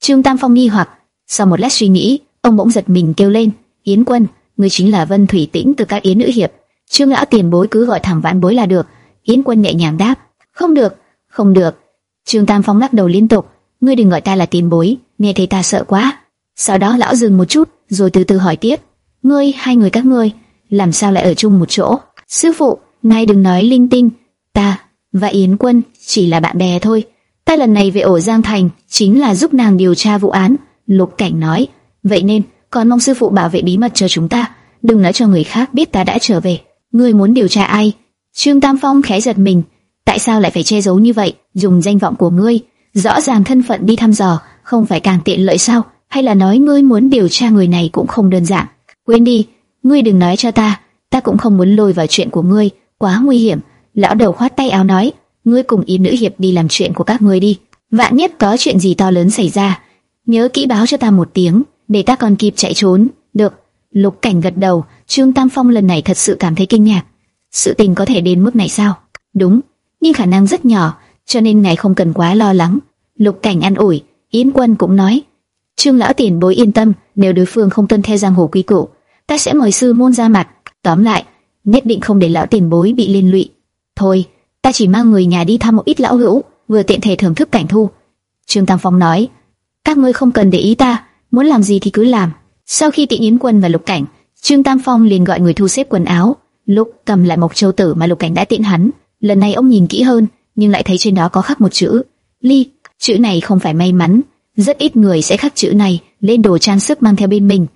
Trương Tam Phong nghi hoặc, sau một lát suy nghĩ, ông bỗng giật mình kêu lên, Yến Quân, ngươi chính là Vân Thủy Tĩnh từ các Yến nữ hiệp. Trương lão tiền bối cứ gọi thẳng vãn bối là được. Yến Quân nhẹ nhàng đáp, không được, không được. Trương Tam Phong lắc đầu liên tục, ngươi đừng gọi ta là tiền bối, nghe thấy ta sợ quá. Sau đó lão dừng một chút, rồi từ từ hỏi tiếp, ngươi hai người các ngươi, làm sao lại ở chung một chỗ? Sư phụ, ngài đừng nói linh tinh, ta và Yến Quân chỉ là bạn bè thôi. Ta lần này về ổ Giang Thành chính là giúp nàng điều tra vụ án. Lục Cảnh nói, vậy nên còn mong sư phụ bảo vệ bí mật cho chúng ta, đừng nói cho người khác biết ta đã trở về. Ngươi muốn điều tra ai? Trương Tam Phong khẽ giật mình, tại sao lại phải che giấu như vậy? Dùng danh vọng của ngươi, rõ ràng thân phận đi thăm dò, không phải càng tiện lợi sao? Hay là nói ngươi muốn điều tra người này cũng không đơn giản? Quên đi, ngươi đừng nói cho ta, ta cũng không muốn lôi vào chuyện của ngươi, quá nguy hiểm. Lão đầu khoát tay áo nói, ngươi cùng y nữ hiệp đi làm chuyện của các ngươi đi. Vạn nhất có chuyện gì to lớn xảy ra, nhớ kỹ báo cho ta một tiếng, để ta còn kịp chạy trốn. Được. Lục Cảnh gật đầu. Trương Tam Phong lần này thật sự cảm thấy kinh ngạc. Sự tình có thể đến mức này sao? Đúng, nhưng khả năng rất nhỏ, cho nên ngài không cần quá lo lắng. Lục Cảnh an ủi, Yến Quân cũng nói, Trương lão tiền bối yên tâm, nếu đối phương không tuân theo giang hồ quy củ, ta sẽ mời sư môn ra mặt. Tóm lại, nhất định không để lão tiền bối bị liên lụy. Thôi, ta chỉ mang người nhà đi thăm một ít lão hữu, vừa tiện thể thưởng thức cảnh thu. Trương Tam Phong nói, các ngươi không cần để ý ta, muốn làm gì thì cứ làm. Sau khi tịnh Yến Quân và Lục Cảnh, Trương Tam Phong liền gọi người thu xếp quần áo, lúc cầm lại một châu tử mà Lục Cảnh đã tiện hắn. Lần này ông nhìn kỹ hơn, nhưng lại thấy trên đó có khắc một chữ ly. Chữ này không phải may mắn, rất ít người sẽ khắc chữ này lên đồ trang sức mang theo bên mình.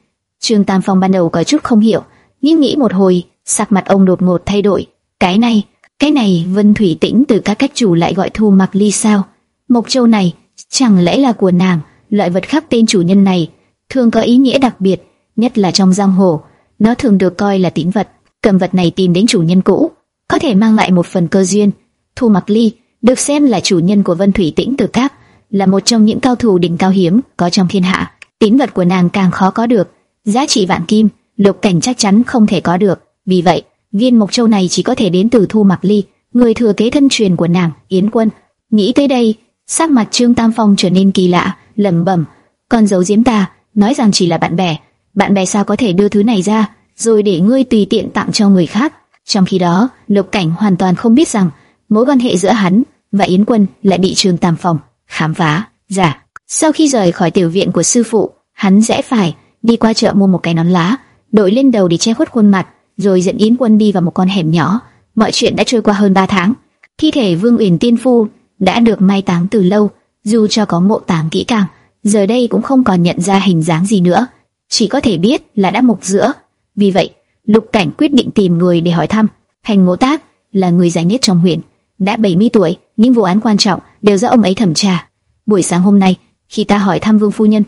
Trương Tam Phong ban đầu có chút không hiểu, nhưng nghĩ một hồi, sắc mặt ông đột ngột thay đổi. Cái này, cái này Vân Thủy Tĩnh từ các cách chủ lại gọi Thu Mặc Ly sao? Mộc Châu này chẳng lẽ là của nàng? Loại vật khắc tên chủ nhân này thường có ý nghĩa đặc biệt, nhất là trong giang hồ, nó thường được coi là tín vật. Cầm vật này tìm đến chủ nhân cũ, có thể mang lại một phần cơ duyên. Thu Mặc Ly được xem là chủ nhân của Vân Thủy Tĩnh từ các là một trong những cao thủ đỉnh cao hiếm có trong thiên hạ. Tín vật của nàng càng khó có được, giá trị vạn kim, lục cảnh chắc chắn không thể có được. Vì vậy, viên mộc châu này chỉ có thể đến từ Thu Mặc Ly, người thừa kế thân truyền của nàng, Yến Quân. Nghĩ tới đây, sắc mặt Trương Tam Phong trở nên kỳ lạ, lẩm bẩm, con giấu giếm ta, nói rằng chỉ là bạn bè, bạn bè sao có thể đưa thứ này ra, rồi để ngươi tùy tiện tặng cho người khác. Trong khi đó, Lục Cảnh hoàn toàn không biết rằng mối quan hệ giữa hắn và Yến Quân lại bị Trương Tam phòng khám phá. Giả, sau khi rời khỏi tiểu viện của sư phụ, hắn rẽ phải đi qua chợ mua một cái nón lá, đội lên đầu để che khuất khuôn mặt, rồi dẫn Yến Quân đi vào một con hẻm nhỏ. Mọi chuyện đã trôi qua hơn 3 tháng. Thi thể Vương Uyển Tiên Phu đã được mai táng từ lâu, dù cho có mộ tàng kỹ càng, giờ đây cũng không còn nhận ra hình dáng gì nữa, chỉ có thể biết là đã mục giữa. Vì vậy, Lục Cảnh quyết định tìm người để hỏi thăm. Thành Ngô Tác là người giải nhất trong huyện, đã 70 tuổi, những vụ án quan trọng đều do ông ấy thẩm tra. Buổi sáng hôm nay, khi ta hỏi thăm Vương phu nhân,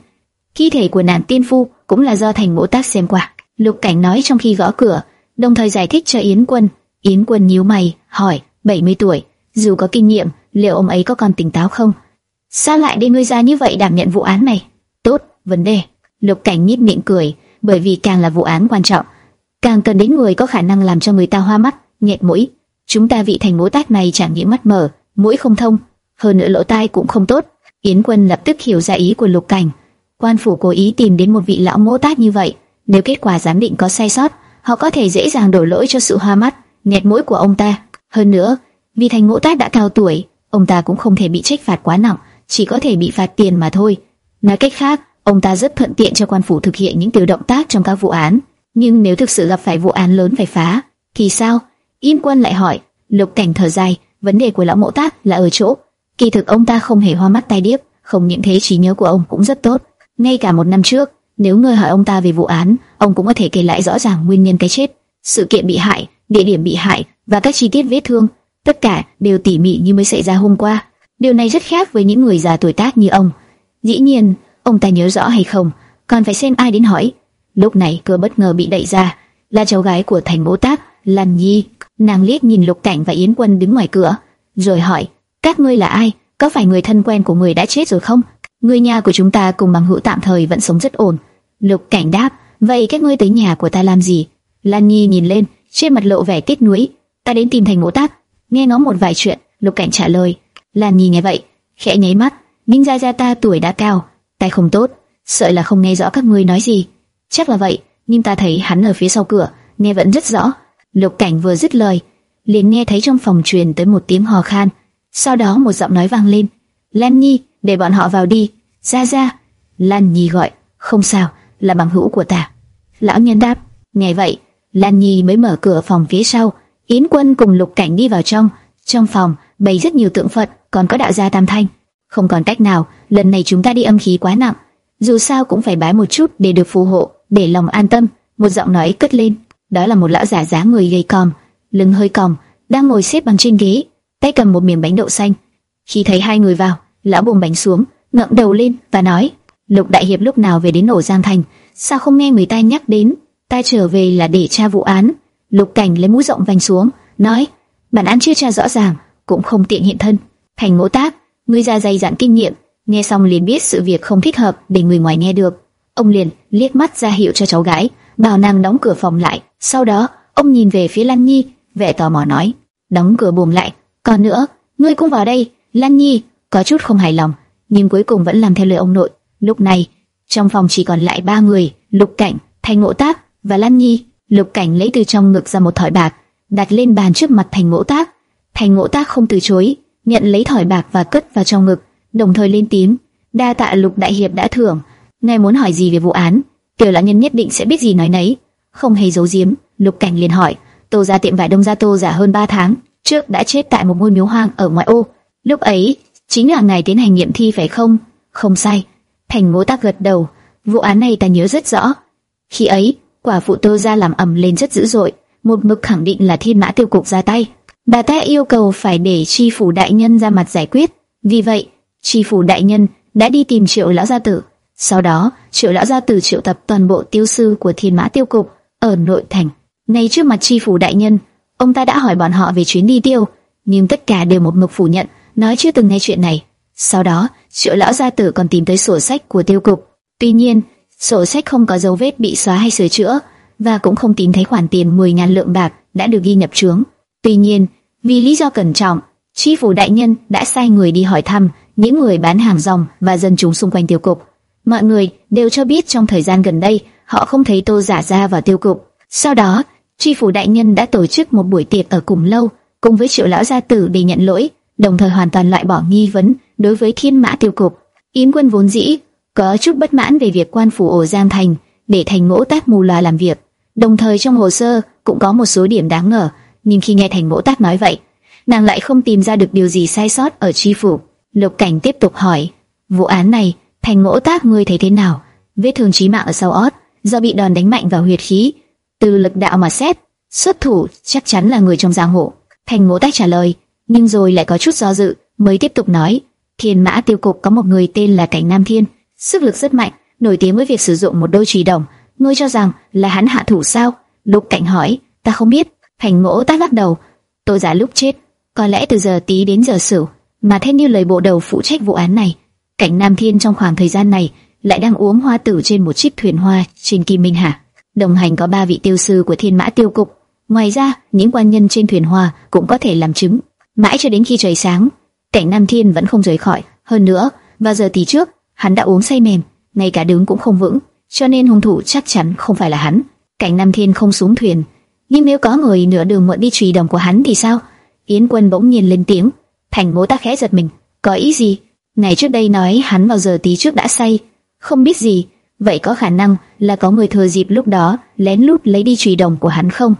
thi thể của nàng tiên phu cũng là do Thành Ngô Tác xem qua. Lục Cảnh nói trong khi gõ cửa, đồng thời giải thích cho Yến Quân. Yến Quân nhíu mày, hỏi: 70 tuổi, dù có kinh nghiệm, liệu ông ấy có còn tỉnh táo không? Sao lại để ngươi ra như vậy đảm nhận vụ án này? Tốt, vấn đề. Lục Cảnh nhếch miệng cười, bởi vì càng là vụ án quan trọng, càng cần đến người có khả năng làm cho người ta hoa mắt, nhẹt mũi. Chúng ta vị thành mối tác này chẳng những mắt mở, mũi không thông, hơn nữa lỗ tai cũng không tốt. Yến Quân lập tức hiểu ra ý của Lục Cảnh. Quan phủ cố ý tìm đến một vị lão mỗ tác như vậy, nếu kết quả giám định có sai sót, họ có thể dễ dàng đổ lỗi cho sự hoa mắt, nhẹt mũi của ông ta. Hơn nữa, vì thành mỗ tác đã cao tuổi, ông ta cũng không thể bị trách phạt quá nặng, chỉ có thể bị phạt tiền mà thôi. Nói cách khác, ông ta rất thuận tiện cho quan phủ thực hiện những tiểu động tác trong các vụ án. Nhưng nếu thực sự gặp phải vụ án lớn phải phá, thì sao? Yên Quân lại hỏi. Lục Cảnh thở dài, vấn đề của lão mộ tác là ở chỗ, kỳ thực ông ta không hề hoa mắt tai điếc, không những thế trí nhớ của ông cũng rất tốt. Ngay cả một năm trước, nếu người hỏi ông ta về vụ án, ông cũng có thể kể lại rõ ràng nguyên nhân cái chết, sự kiện bị hại, địa điểm bị hại và các chi tiết vết thương, tất cả đều tỉ mỉ như mới xảy ra hôm qua. Điều này rất khác với những người già tuổi tác như ông. Dĩ nhiên, ông ta nhớ rõ hay không, còn phải xem ai đến hỏi. Lúc này cửa bất ngờ bị đẩy ra, là cháu gái của thành bố tác, Lan Nhi. Nàng liếc nhìn Lục Cảnh và Yến Quân đứng ngoài cửa, rồi hỏi: các ngươi là ai? Có phải người thân quen của người đã chết rồi không? Người nhà của chúng ta cùng bằng hữu tạm thời vẫn sống rất ổn. Lục Cảnh đáp: vậy các ngươi tới nhà của ta làm gì? Lan Nhi nhìn lên, trên mặt lộ vẻ tiếc nuối. Ta đến tìm thành ngũ tác, nghe ngóng một vài chuyện. Lục Cảnh trả lời. Lan Nhi nghe vậy, khẽ nháy mắt, Ninh gia gia ta tuổi đã cao, tay không tốt, sợ là không nghe rõ các ngươi nói gì. Chắc là vậy, nhưng ta thấy hắn ở phía sau cửa, nghe vẫn rất rõ. Lục Cảnh vừa dứt lời, liền nghe thấy trong phòng truyền tới một tiếng hò khan, sau đó một giọng nói vang lên: "Lan Nhi, để bọn họ vào đi." "Gia gia." Lan Nhi gọi: "Không sao, là bằng hữu của ta." Lão nhân đáp: "Nghe vậy." Lan Nhi mới mở cửa phòng phía sau, Yến Quân cùng Lục Cảnh đi vào trong. Trong phòng bày rất nhiều tượng Phật, còn có đạo gia Tam Thanh. Không còn cách nào, lần này chúng ta đi âm khí quá nặng, dù sao cũng phải bái một chút để được phù hộ, để lòng an tâm. Một giọng nói cất lên, đó là một lão giả dáng người gầy còm, lưng hơi còng, đang ngồi xếp bằng trên ghế, tay cầm một miếng bánh đậu xanh. Khi thấy hai người vào, lão buông bánh xuống, ngẩng đầu lên và nói: Lục đại hiệp lúc nào về đến ổ Giang Thành, sao không nghe người ta nhắc đến? Ta trở về là để tra vụ án. Lục Cảnh lấy mũ rộng vành xuống, nói: bản án chưa tra rõ ràng, cũng không tiện hiện thân. Thành Ngỗ Tác, ngươi ra dày dặn kinh nghiệm, nghe xong liền biết sự việc không thích hợp để người ngoài nghe được. Ông liền liếc mắt ra hiệu cho cháu gái, bảo nàng đóng cửa phòng lại. Sau đó, ông nhìn về phía Lan Nhi, vẻ tò mò nói: đóng cửa buồm lại. Còn nữa, ngươi cũng vào đây. Lan Nhi có chút không hài lòng, nhưng cuối cùng vẫn làm theo lời ông nội. Lúc này, trong phòng chỉ còn lại ba người: Lục Cảnh, Thành Ngộ Tác và Lan Nhi. Lục Cảnh lấy từ trong ngực ra một thỏi bạc, đặt lên bàn trước mặt Thành Ngộ Tác. Thành Ngộ Tác không từ chối, nhận lấy thỏi bạc và cất vào trong ngực, đồng thời lên tiếng: "Đa tạ Lục đại hiệp đã thưởng, ngài muốn hỏi gì về vụ án, tiểu lão nhân nhất định sẽ biết gì nói nấy." Không hề giấu giếm, Lục Cảnh liền hỏi: "Tô gia tiệm vải Đông gia Tô giả hơn 3 tháng trước đã chết tại một ngôi miếu hoang ở ngoại ô, lúc ấy chính là ngày tiến hành nghiệm thi phải không?" "Không sai." Thành Ngô Tác gật đầu, "Vụ án này ta nhớ rất rõ. Khi ấy, quả phụ Tô gia làm ầm lên rất dữ dội, một mực khẳng định là Thiên Mã Tiêu cục ra tay." Bà ta yêu cầu phải để tri phủ đại nhân ra mặt giải quyết. Vì vậy, tri phủ đại nhân đã đi tìm triệu lão gia tử. Sau đó, triệu lão gia tử triệu tập toàn bộ tiêu sư của thiên mã tiêu cục ở nội thành. nay trước mặt tri phủ đại nhân, ông ta đã hỏi bọn họ về chuyến đi tiêu, nhưng tất cả đều một mực phủ nhận, nói chưa từng nghe chuyện này. Sau đó, triệu lão gia tử còn tìm tới sổ sách của tiêu cục. Tuy nhiên, sổ sách không có dấu vết bị xóa hay sửa chữa, và cũng không tìm thấy khoản tiền 10.000 lượng bạc đã được ghi nhập trướng. Tuy nhiên, vì lý do cẩn trọng, tri phủ đại nhân đã sai người đi hỏi thăm những người bán hàng rong và dân chúng xung quanh tiêu cục. Mọi người đều cho biết trong thời gian gần đây họ không thấy Tô Giả ra vào tiêu cục. Sau đó, tri phủ đại nhân đã tổ chức một buổi tiệc ở cùng lâu cùng với triệu lão gia tử để nhận lỗi, đồng thời hoàn toàn loại bỏ nghi vấn đối với thiên mã tiêu cục. Yến quân vốn dĩ có chút bất mãn về việc quan phủ ổ Giang Thành để thành ngỗ tác mù loà làm việc, đồng thời trong hồ sơ cũng có một số điểm đáng ngờ nhưng khi nghe Thành Mỗ Tác nói vậy, nàng lại không tìm ra được điều gì sai sót ở tri phủ. Lục Cảnh tiếp tục hỏi, vụ án này, Thành Mỗ Tác ngươi thấy thế nào? Vết thương chí mạng ở sau ót, do bị đòn đánh mạnh vào huyệt khí, từ lực đạo mà xét, xuất thủ chắc chắn là người trong giang hồ. Thành Mỗ Tác trả lời, nhưng rồi lại có chút do dự, mới tiếp tục nói, Thiên Mã Tiêu cục có một người tên là Cảnh Nam Thiên, sức lực rất mạnh, nổi tiếng với việc sử dụng một đôi chùy đồng. Ngươi cho rằng là hắn hạ thủ sao? Lục Cảnh hỏi, ta không biết. Thành Mỗ tác lắc đầu, tôi giả lúc chết, có lẽ từ giờ tí đến giờ sửu, mà theo như lời bộ đầu phụ trách vụ án này, cảnh Nam Thiên trong khoảng thời gian này lại đang uống hoa tử trên một chiếc thuyền hoa trên Kim Minh Hà. Đồng hành có ba vị tiêu sư của Thiên Mã Tiêu cục, ngoài ra những quan nhân trên thuyền hoa cũng có thể làm chứng. Mãi cho đến khi trời sáng, cảnh Nam Thiên vẫn không rời khỏi. Hơn nữa, vào giờ tí trước, hắn đã uống say mềm, ngay cả đứng cũng không vững, cho nên hung thủ chắc chắn không phải là hắn. Cảnh Nam Thiên không xuống thuyền, nhưng nếu có người nửa đường mượn đi trì đồng của hắn thì sao? Yến Quân bỗng nhiên lên tiếng. Thành Mỗ Tác khẽ giật mình, có ý gì? Ngày trước đây nói hắn vào giờ tí trước đã say, không biết gì, vậy có khả năng là có người thừa dịp lúc đó lén lút lấy đi trì đồng của hắn không?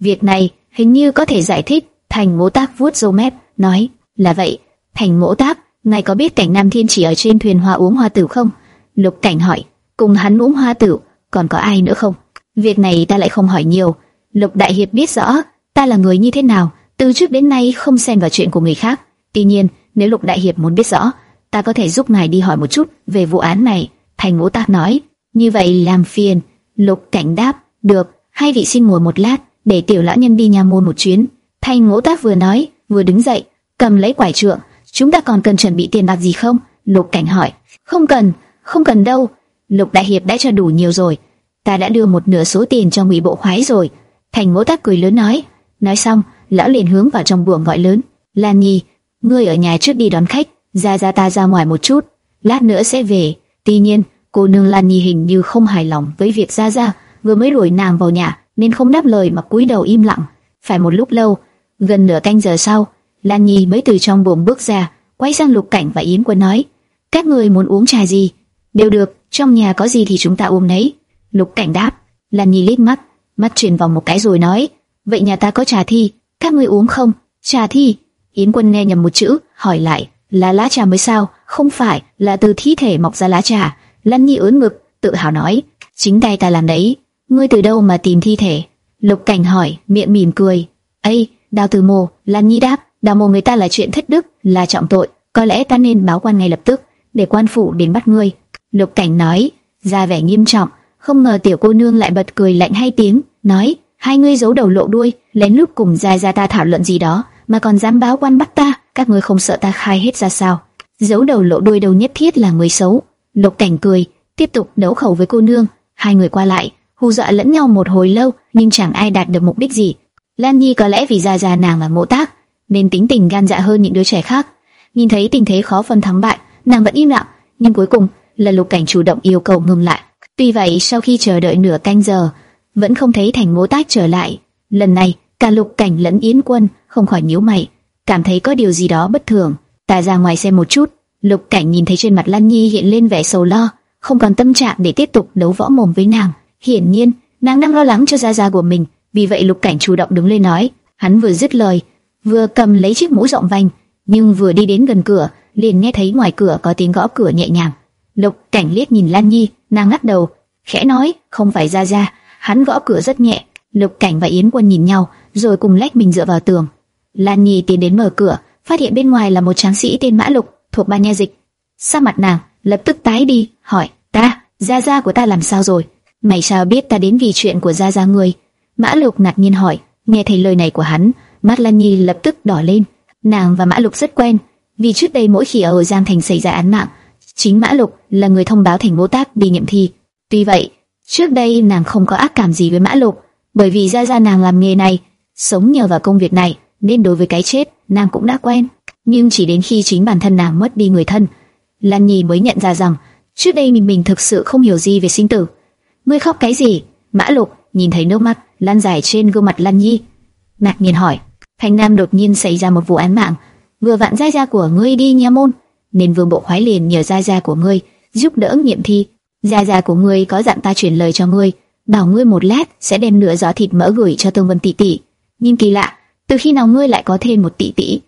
Việc này hình như có thể giải thích. Thành Mỗ Tác vuốt râu mép, nói là vậy. Thành Mỗ Tác, ngài có biết cảnh Nam Thiên chỉ ở trên thuyền hoa uống hoa tử không? Lục Cảnh hỏi, cùng hắn uống hoa tử, còn có ai nữa không? Việc này ta lại không hỏi nhiều Lục Đại Hiệp biết rõ ta là người như thế nào, từ trước đến nay không xen vào chuyện của người khác. Tuy nhiên, nếu Lục Đại Hiệp muốn biết rõ, ta có thể giúp ngài đi hỏi một chút về vụ án này. Thành Ngũ Tạc nói, như vậy làm phiền. Lục Cảnh đáp, được, hai vị xin ngồi một lát, để tiểu lão nhân đi nhà môn một chuyến. Thành Ngũ Tạc vừa nói, vừa đứng dậy, cầm lấy quải trượng. Chúng ta còn cần chuẩn bị tiền bạc gì không? Lục Cảnh hỏi. Không cần, không cần đâu. Lục Đại Hiệp đã cho đủ nhiều rồi. Ta đã đưa một nửa số tiền cho ngụy bộ khoái rồi. Thành Mỗ Tác cười lớn nói, nói xong, lão liền hướng vào trong buồng gọi lớn, Lan Nhi, ngươi ở nhà trước đi đón khách, ra ra ta ra ngoài một chút, lát nữa sẽ về. Tuy nhiên, cô nương Lan Nhi hình như không hài lòng với việc ra ra vừa mới đuổi nàng vào nhà, nên không đáp lời mà cúi đầu im lặng. Phải một lúc lâu, gần nửa canh giờ sau, Lan Nhi mới từ trong buồng bước ra, quay sang Lục Cảnh và Yến Quân nói: "Các người muốn uống trà gì? Đều được, trong nhà có gì thì chúng ta uống nấy." Lục Cảnh đáp. Lan Nhi liếc mắt, mắt chuyển vòng một cái rồi nói, vậy nhà ta có trà thi, các ngươi uống không? Trà thi? Yến Quân nghe nhầm một chữ, hỏi lại, là lá trà mới sao? Không phải, là từ thi thể mọc ra lá trà. Lăn Nhi ướn ngực, tự hào nói, chính tay ta làm đấy. Ngươi từ đâu mà tìm thi thể? Lục Cảnh hỏi, miệng mỉm cười. ấy, đào từ mồ, Lan Nhi đáp, đào mồ người ta là chuyện thất đức, là trọng tội, có lẽ ta nên báo quan ngay lập tức, để quan phủ đến bắt ngươi. Lục Cảnh nói, ra vẻ nghiêm trọng, không ngờ tiểu cô nương lại bật cười lạnh hai tiếng, nói: hai ngươi giấu đầu lộ đuôi, lén lút cùng gia gia ta thảo luận gì đó, mà còn dám báo quan bắt ta, các ngươi không sợ ta khai hết ra sao? Giấu đầu lộ đuôi đâu nhất thiết là người xấu. Lục Cảnh cười, tiếp tục đấu khẩu với cô nương. Hai người qua lại, hù dọa lẫn nhau một hồi lâu, nhưng chẳng ai đạt được mục đích gì. Lan Nhi có lẽ vì gia gia nàng là mộ tác, nên tính tình gan dạ hơn những đứa trẻ khác. Nhìn thấy tình thế khó phân thắng bại, nàng vẫn im lặng, nhưng cuối cùng là Lục Cảnh chủ động yêu cầu ngừng lại. Tuy vậy, sau khi chờ đợi nửa canh giờ, vẫn không thấy Thành Ngô Tác trở lại. Lần này, cả Lục Cảnh lẫn Yến Quân không khỏi nhíu mày, cảm thấy có điều gì đó bất thường. Ta ra ngoài xem một chút. Lục Cảnh nhìn thấy trên mặt Lan Nhi hiện lên vẻ sầu lo, không còn tâm trạng để tiếp tục đấu võ mồm với nàng. Hiển nhiên, nàng đang lo lắng cho gia gia của mình, vì vậy Lục Cảnh chủ động đứng lên nói. Hắn vừa dứt lời, vừa cầm lấy chiếc mũ rộng vành, nhưng vừa đi đến gần cửa, liền nghe thấy ngoài cửa có tiếng gõ cửa nhẹ nhàng. Lục Cảnh liếc nhìn Lan Nhi, nàng ngắt đầu, khẽ nói, không phải Ra Ra. Hắn gõ cửa rất nhẹ. Lục Cảnh và Yến Quân nhìn nhau, rồi cùng lách mình dựa vào tường. Lan Nhi tiến đến mở cửa, phát hiện bên ngoài là một tráng sĩ tên Mã Lục, thuộc ban nha dịch. Sa mặt nàng lập tức tái đi, hỏi: "Ta, gia gia của ta làm sao rồi? Mày sao biết ta đến vì chuyện của gia gia người?" Mã Lục ngạc nhiên hỏi. Nghe thấy lời này của hắn, mắt Lan Nhi lập tức đỏ lên. Nàng và Mã Lục rất quen, vì trước đây mỗi khi ở Giang Thành xảy ra án mạng, chính Mã Lục là người thông báo Thành Ngô Tác đi nghiệm thi. Tuy vậy, trước đây nàng không có ác cảm gì với Mã Lục, bởi vì gia gia nàng làm nghề này, sống nhờ vào công việc này, nên đối với cái chết, nàng cũng đã quen. Nhưng chỉ đến khi chính bản thân nàng mất đi người thân, Lan Nhi mới nhận ra rằng trước đây mình mình thực sự không hiểu gì về sinh tử. Ngươi khóc cái gì? Mã Lục nhìn thấy nước mắt lan dài trên gương mặt Lan Nhi, ngạc nhiên hỏi. Thành Nam đột nhiên xảy ra một vụ án mạng, vừa vặn gia gia của ngươi đi nha môn, nên vương bộ khoái liền nhờ gia gia của ngươi giúp đỡ nghiệm thi. Gia gia của ngươi có dặn ta truyền lời cho ngươi, bảo ngươi một lát sẽ đem nửa gió thịt mỡ gửi cho Tương Vân tỷ tỷ. Nhưng kỳ lạ, từ khi nào ngươi lại có thêm một tỷ tỷ?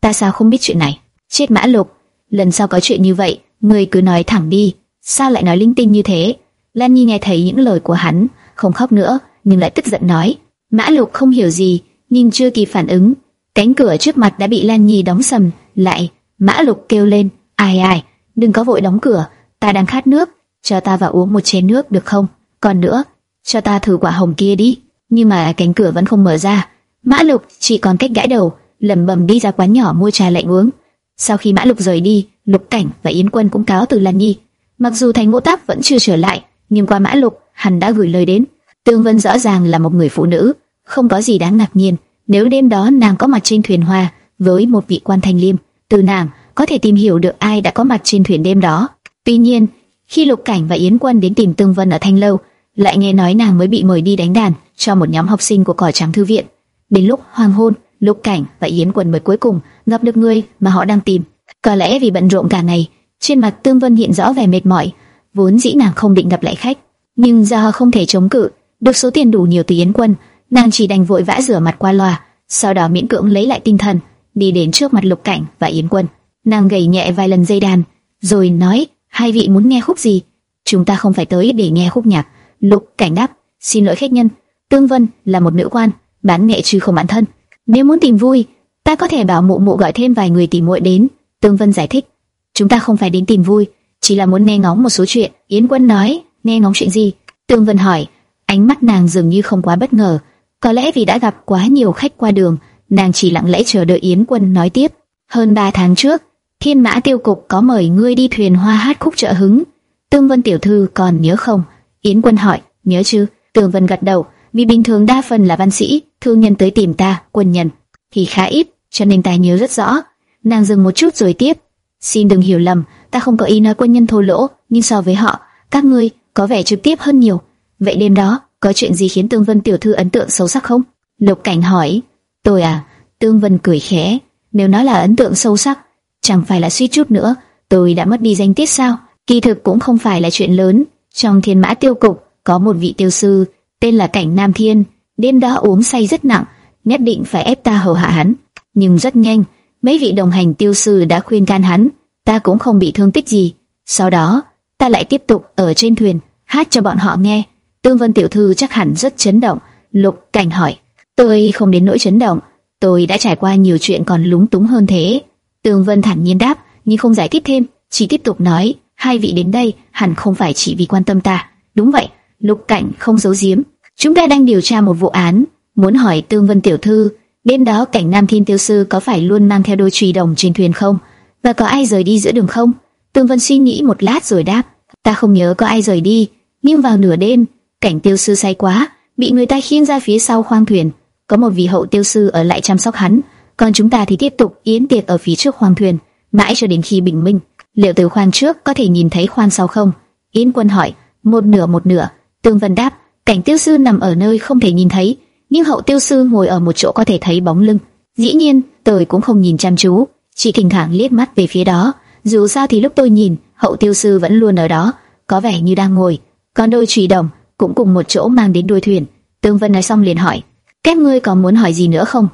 Ta sao không biết chuyện này? Chết Mã Lục, lần sau có chuyện như vậy, ngươi cứ nói thẳng đi, sao lại nói linh tinh như thế? Lan Nhi nghe thấy những lời của hắn, không khóc nữa, nhưng lại tức giận nói. Mã Lục không hiểu gì, nhưng chưa kịp phản ứng, cánh cửa trước mặt đã bị Lan Nhi đóng sầm lại. Mã Lục kêu lên, ai ai, đừng có vội đóng cửa, ta đang khát nước, cho ta vào uống một chén nước được không? Còn nữa, cho ta thử quả hồng kia đi. Nhưng mà cánh cửa vẫn không mở ra. Mã Lục chỉ còn cách gãi đầu, lẩm bẩm đi ra quán nhỏ mua trà lạnh uống. Sau khi Mã Lục rời đi, Lục Cảnh và Yến Quân cũng cáo từ Lan Nhi. Mặc dù Thành Ngũ Táp vẫn chưa trở lại, nhưng qua Mã Lục, hắn đã gửi lời đến. Tương Vân rõ ràng là một người phụ nữ, không có gì đáng ngạc nhiên. Nếu đêm đó nàng có mặt trên thuyền hoa với một vị quan thanh liêm, từ nàng có thể tìm hiểu được ai đã có mặt trên thuyền đêm đó. Tuy nhiên, khi Lục Cảnh và Yến Quân đến tìm Tương Vân ở Thanh Lâu, lại nghe nói nàng mới bị mời đi đánh đàn cho một nhóm học sinh của cỏ trắng thư viện. Đến lúc hoàng hôn, Lục Cảnh và Yến Quân mới cuối cùng gặp được người mà họ đang tìm. Có lẽ vì bận rộn cả ngày, trên mặt Tương Vân hiện rõ vẻ mệt mỏi, vốn dĩ nàng không định gặp lại khách, nhưng do không thể chống cự, được số tiền đủ nhiều từ Yến Quân, nàng chỉ đành vội vã rửa mặt qua loa, sau đó miễn cưỡng lấy lại tinh thần, đi đến trước mặt Lục Cảnh và Yến Quân. Nàng gảy nhẹ vài lần dây đàn, rồi nói: hai vị muốn nghe khúc gì? Chúng ta không phải tới để nghe khúc nhạc. Lục Cảnh đáp: xin lỗi khách nhân, Tương Vân là một nữ quan, bán nghệ chứ không bán thân. Nếu muốn tìm vui, ta có thể bảo mụ mụ gọi thêm vài người tỉ muội đến. Tương Vân giải thích: chúng ta không phải đến tìm vui, chỉ là muốn nghe ngóng một số chuyện. Yến Quân nói: nghe ngóng chuyện gì? Tương Vân hỏi. Ánh mắt nàng dường như không quá bất ngờ, có lẽ vì đã gặp quá nhiều khách qua đường, nàng chỉ lặng lẽ chờ đợi Yến Quân nói tiếp. Hơn 3 tháng trước, Thiên Mã Tiêu Cục có mời ngươi đi thuyền hoa hát khúc trợ hứng. Tương Vân tiểu thư còn nhớ không? Yến Quân hỏi, nhớ chứ? Tương Vân gật đầu, vì bình thường đa phần là văn sĩ, thương nhân tới tìm ta, quân nhân thì khá ít, cho nên ta nhớ rất rõ. Nàng dừng một chút rồi tiếp, xin đừng hiểu lầm, ta không có ý nói quân nhân thô lỗ, nhưng so với họ, các ngươi có vẻ trực tiếp hơn nhiều. Vậy đêm đó, có chuyện gì khiến Tương Vân tiểu thư ấn tượng sâu sắc không? Lục Cảnh hỏi. Tôi à? Tương Vân cười khẽ. Nếu nói là ấn tượng sâu sắc, chẳng phải là suýt chút nữa, tôi đã mất đi danh tiết sao? Kỳ thực cũng không phải là chuyện lớn. Trong thiên mã tiêu cục, có một vị tiêu sư, tên là Cảnh Nam Thiên, đêm đó uống say rất nặng, nhất định phải ép ta hầu hạ hắn. Nhưng rất nhanh, mấy vị đồng hành tiêu sư đã khuyên can hắn, ta cũng không bị thương tích gì. Sau đó, ta lại tiếp tục ở trên thuyền, hát cho bọn họ nghe. Tương Vân tiểu thư chắc hẳn rất chấn động. Lục Cảnh hỏi, tôi không đến nỗi chấn động, tôi đã trải qua nhiều chuyện còn lúng túng hơn thế. Tương Vân thản nhiên đáp, nhưng không giải thích thêm, chỉ tiếp tục nói, hai vị đến đây hẳn không phải chỉ vì quan tâm ta. Đúng vậy, Lục Cảnh không giấu giếm, chúng ta đang điều tra một vụ án, muốn hỏi Tương Vân tiểu thư, đêm đó Cảnh Nam Thiên Tiêu sư có phải luôn mang theo đôi chùy đồng trên thuyền không? Và có ai rời đi giữa đường không? Tương Vân suy nghĩ một lát rồi đáp, ta không nhớ có ai rời đi, nhưng vào nửa đêm, cảnh tiêu sư say quá, bị người ta khiêng ra phía sau khoang thuyền, có một vị hậu tiêu sư ở lại chăm sóc hắn, còn chúng ta thì tiếp tục yến tiệc ở phía trước khoang thuyền, mãi cho đến khi bình minh. liệu từ khoan trước có thể nhìn thấy khoan sau không? Yến Quân hỏi. Một nửa một nửa. Tương Vân đáp. Cảnh tiêu sư nằm ở nơi không thể nhìn thấy, nhưng hậu tiêu sư ngồi ở một chỗ có thể thấy bóng lưng. Dĩ nhiên, tôi cũng không nhìn chăm chú, chỉ thỉnh thoảng liếc mắt về phía đó. Dù sao thì lúc tôi nhìn, hậu tiêu sư vẫn luôn ở đó, có vẻ như đang ngồi. Còn đôi chùy đồng cũng cùng một chỗ mang đến đuôi thuyền. Tương Vân nói xong liền hỏi, các ngươi còn muốn hỏi gì nữa không?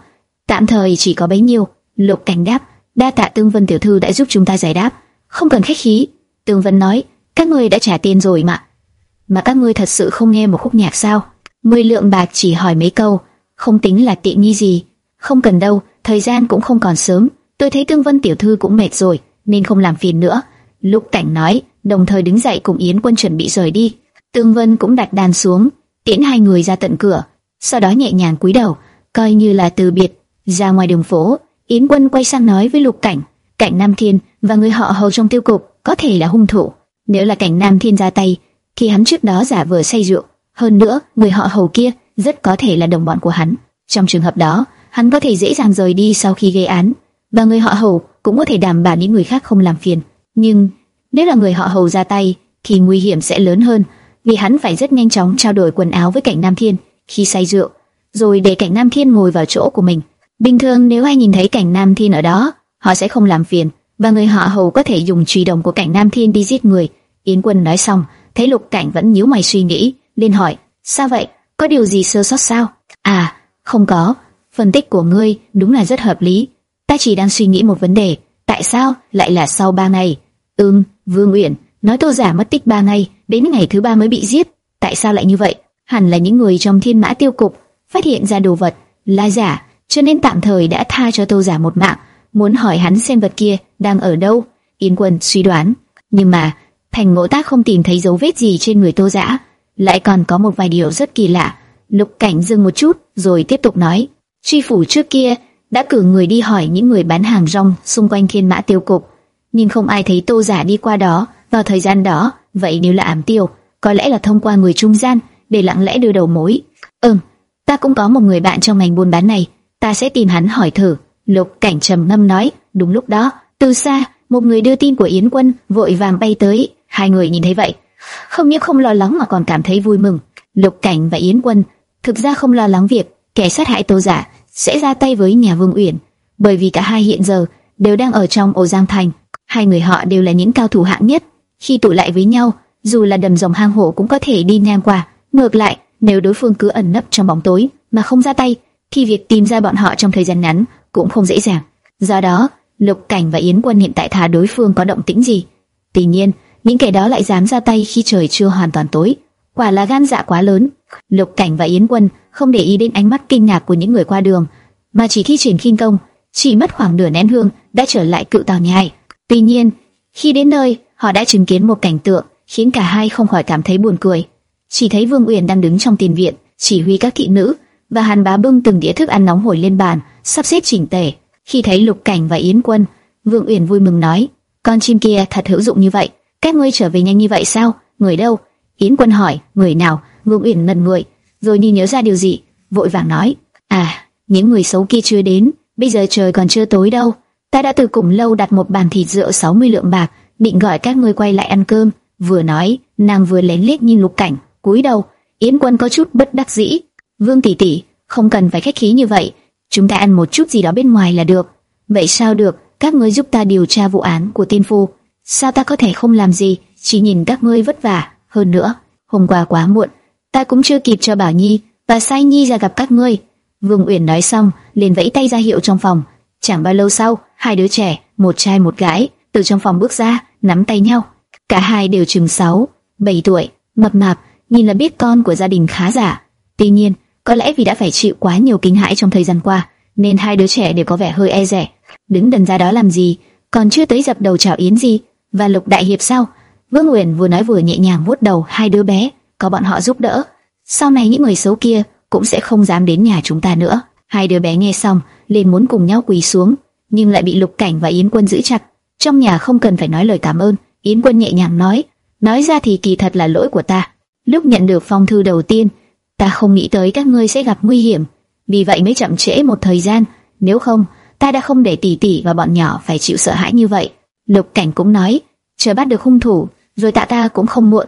Tạm thời chỉ có bấy nhiêu. Lục Cảnh đáp, đa tạ Tương Vân tiểu thư đã giúp chúng ta giải đáp, không cần khách khí. Tương Vân nói, các ngươi đã trả tiền rồi mà. Mà các ngươi thật sự không nghe một khúc nhạc sao? Mười lượng bạc chỉ hỏi mấy câu, không tính là tiện nghi gì. Không cần đâu, thời gian cũng không còn sớm. Tôi thấy Tương Vân tiểu thư cũng mệt rồi, nên không làm phiền nữa. Lục Cảnh nói, đồng thời đứng dậy cùng Yến Quân chuẩn bị rời đi. Tương Vân cũng đặt đàn xuống, tiễn hai người ra tận cửa, sau đó nhẹ nhàng cúi đầu, coi như là từ biệt. Ra ngoài đường phố, Yến Quân quay sang nói với Lục Cảnh, Cảnh Nam Thiên và người họ hầu trong tiêu cục có thể là hung thủ. Nếu là Cảnh Nam Thiên ra tay, thì hắn trước đó giả vờ say rượu. Hơn nữa, người họ hầu kia rất có thể là đồng bọn của hắn. Trong trường hợp đó, hắn có thể dễ dàng rời đi sau khi gây án, và người họ hầu cũng có thể đảm bảo những người khác không làm phiền. Nhưng nếu là người họ hầu ra tay, thì nguy hiểm sẽ lớn hơn, vì hắn phải rất nhanh chóng trao đổi quần áo với cảnh Nam Thiên khi say rượu, rồi để cảnh Nam Thiên ngồi vào chỗ của mình. Bình thường nếu ai nhìn thấy cảnh Nam Thiên ở đó, họ sẽ không làm phiền, và người họ hầu có thể dùng truy đồng của cảnh Nam Thiên đi giết người. Yến Quân nói xong, thấy Lục Cảnh vẫn nhíu mày suy nghĩ, liền hỏi: "Sao vậy? Có điều gì sơ sót sao?" "À, không có. Phân tích của ngươi đúng là rất hợp lý. Ta chỉ đang suy nghĩ một vấn đề, tại sao lại là sau ba ngày?" "Ừm, Vương Uyển, nói Tô giả mất tích ba ngày, đến ngày thứ ba mới bị giết. Tại sao lại như vậy? Hẳn là những người trong Thiên Mã Tiêu cục phát hiện ra đồ vật là giả, cho nên tạm thời đã tha cho Tô giả một mạng, muốn hỏi hắn xem vật kia đang ở đâu." Yến Quân suy đoán, nhưng mà Thành Ngộ Tác không tìm thấy dấu vết gì trên người Tô giả, lại còn có một vài điều rất kỳ lạ. Lục Cảnh dừng một chút, rồi tiếp tục nói: Truy phủ trước kia đã cử người đi hỏi những người bán hàng rong xung quanh Thiên Mã Tiêu cục, nhưng không ai thấy Tô Giả đi qua đó vào thời gian đó. Vậy nếu là ám tiêu, có lẽ là thông qua người trung gian để lặng lẽ đưa đầu mối. Ừm, ta cũng có một người bạn trong ngành buôn bán này, ta sẽ tìm hắn hỏi thử. Lục Cảnh trầm ngâm nói. Đúng lúc đó, từ xa, một người đưa tin của Yến Quân vội vàng bay tới. Hai người nhìn thấy vậy, không những không lo lắng mà còn cảm thấy vui mừng. Lục Cảnh và Yến Quân thực ra không lo lắng việc kẻ sát hại Tô Giả sẽ ra tay với nhà Vương Uyển, bởi vì cả hai hiện giờ đều đang ở trong Ổ Giang Thành. Hai người họ đều là những cao thủ hạng nhất, khi tụ lại với nhau, dù là đầm rồng hang hổ cũng có thể đi ngang qua. Ngược lại, nếu đối phương cứ ẩn nấp trong bóng tối mà không ra tay, thì việc tìm ra bọn họ trong thời gian ngắn cũng không dễ dàng. Do đó, Lục Cảnh và Yến Quân hiện tại thà đối phương có động tĩnh gì. Tuy nhiên, những kẻ đó lại dám ra tay khi trời chưa hoàn toàn tối, quả là gan dạ quá lớn. Lục Cảnh và Yến Quân không để ý đến ánh mắt kinh ngạc của những người qua đường, mà chỉ thi triển khinh công, chỉ mất khoảng nửa nén hương đã trở lại cự tàu nhai. Tuy nhiên, khi đến nơi, họ đã chứng kiến một cảnh tượng khiến cả hai không khỏi cảm thấy buồn cười. Chỉ thấy Vương Uyển đang đứng trong tiền viện, chỉ huy các thị nữ, và Hàn Bá bưng từng đĩa thức ăn nóng hổi lên bàn, sắp xếp chỉnh tề. Khi thấy Lục Cảnh và Yến Quân, Vương Uyển vui mừng nói: "Con chim kia thật hữu dụng như vậy, các ngươi trở về nhanh như vậy sao? Người đâu?" Yến Quân hỏi: "Người nào?" Vương Uyển ngẩn người, rồi như nhớ ra điều gì, vội vàng nói: "À, những người xấu kia chưa đến, bây giờ trời còn chưa tối đâu. Ta đã từ cùng lâu đặt một bàn thịt rượu 60 lượng bạc, định gọi các ngươi quay lại ăn cơm." Vừa nói, nàng vừa lén liếc nhìn Lục Cảnh, cúi đầu. Yến Quân có chút bất đắc dĩ. "Vương tỷ tỷ, không cần phải khách khí như vậy." chúng ta ăn một chút gì đó bên ngoài là được. Vậy sao được, các ngươi giúp ta điều tra vụ án của tiên phu. Sao ta có thể không làm gì, chỉ nhìn các ngươi vất vả. Hơn nữa, hôm qua quá muộn, ta cũng chưa kịp cho Bảo Nhi và Sai Nhi ra gặp các ngươi. Vương Uyển nói xong, liền vẫy tay ra hiệu trong phòng. Chẳng bao lâu sau, hai đứa trẻ, một trai một gái, từ trong phòng bước ra, nắm tay nhau. Cả hai đều chừng 6, 7 tuổi, mập mạp, nhìn là biết con của gia đình khá giả. Tuy nhiên, có lẽ vì đã phải chịu quá nhiều kinh hãi trong thời gian qua, nên hai đứa trẻ đều có vẻ hơi e dè. Đứng đần ra đó làm gì, còn chưa tới dập đầu chào yến gì, và lục đại hiệp sao? Vương Uyển vừa nói vừa nhẹ nhàng vuốt đầu hai đứa bé, có bọn họ giúp đỡ. Sau này những người xấu kia cũng sẽ không dám đến nhà chúng ta nữa. Hai đứa bé nghe xong, liền muốn cùng nhau quỳ xuống, nhưng lại bị Lục Cảnh và Yến Quân giữ chặt. Trong nhà không cần phải nói lời cảm ơn, Yến Quân nhẹ nhàng nói, nói ra thì kỳ thật là lỗi của ta. Lúc nhận được phong thư đầu tiên, ta không nghĩ tới các ngươi sẽ gặp nguy hiểm, vì vậy mới chậm trễ một thời gian, nếu không, ta đã không để tỷ tỷ và bọn nhỏ phải chịu sợ hãi như vậy. Lục Cảnh cũng nói, chờ bắt được hung thủ, rồi tạ ta cũng không muộn.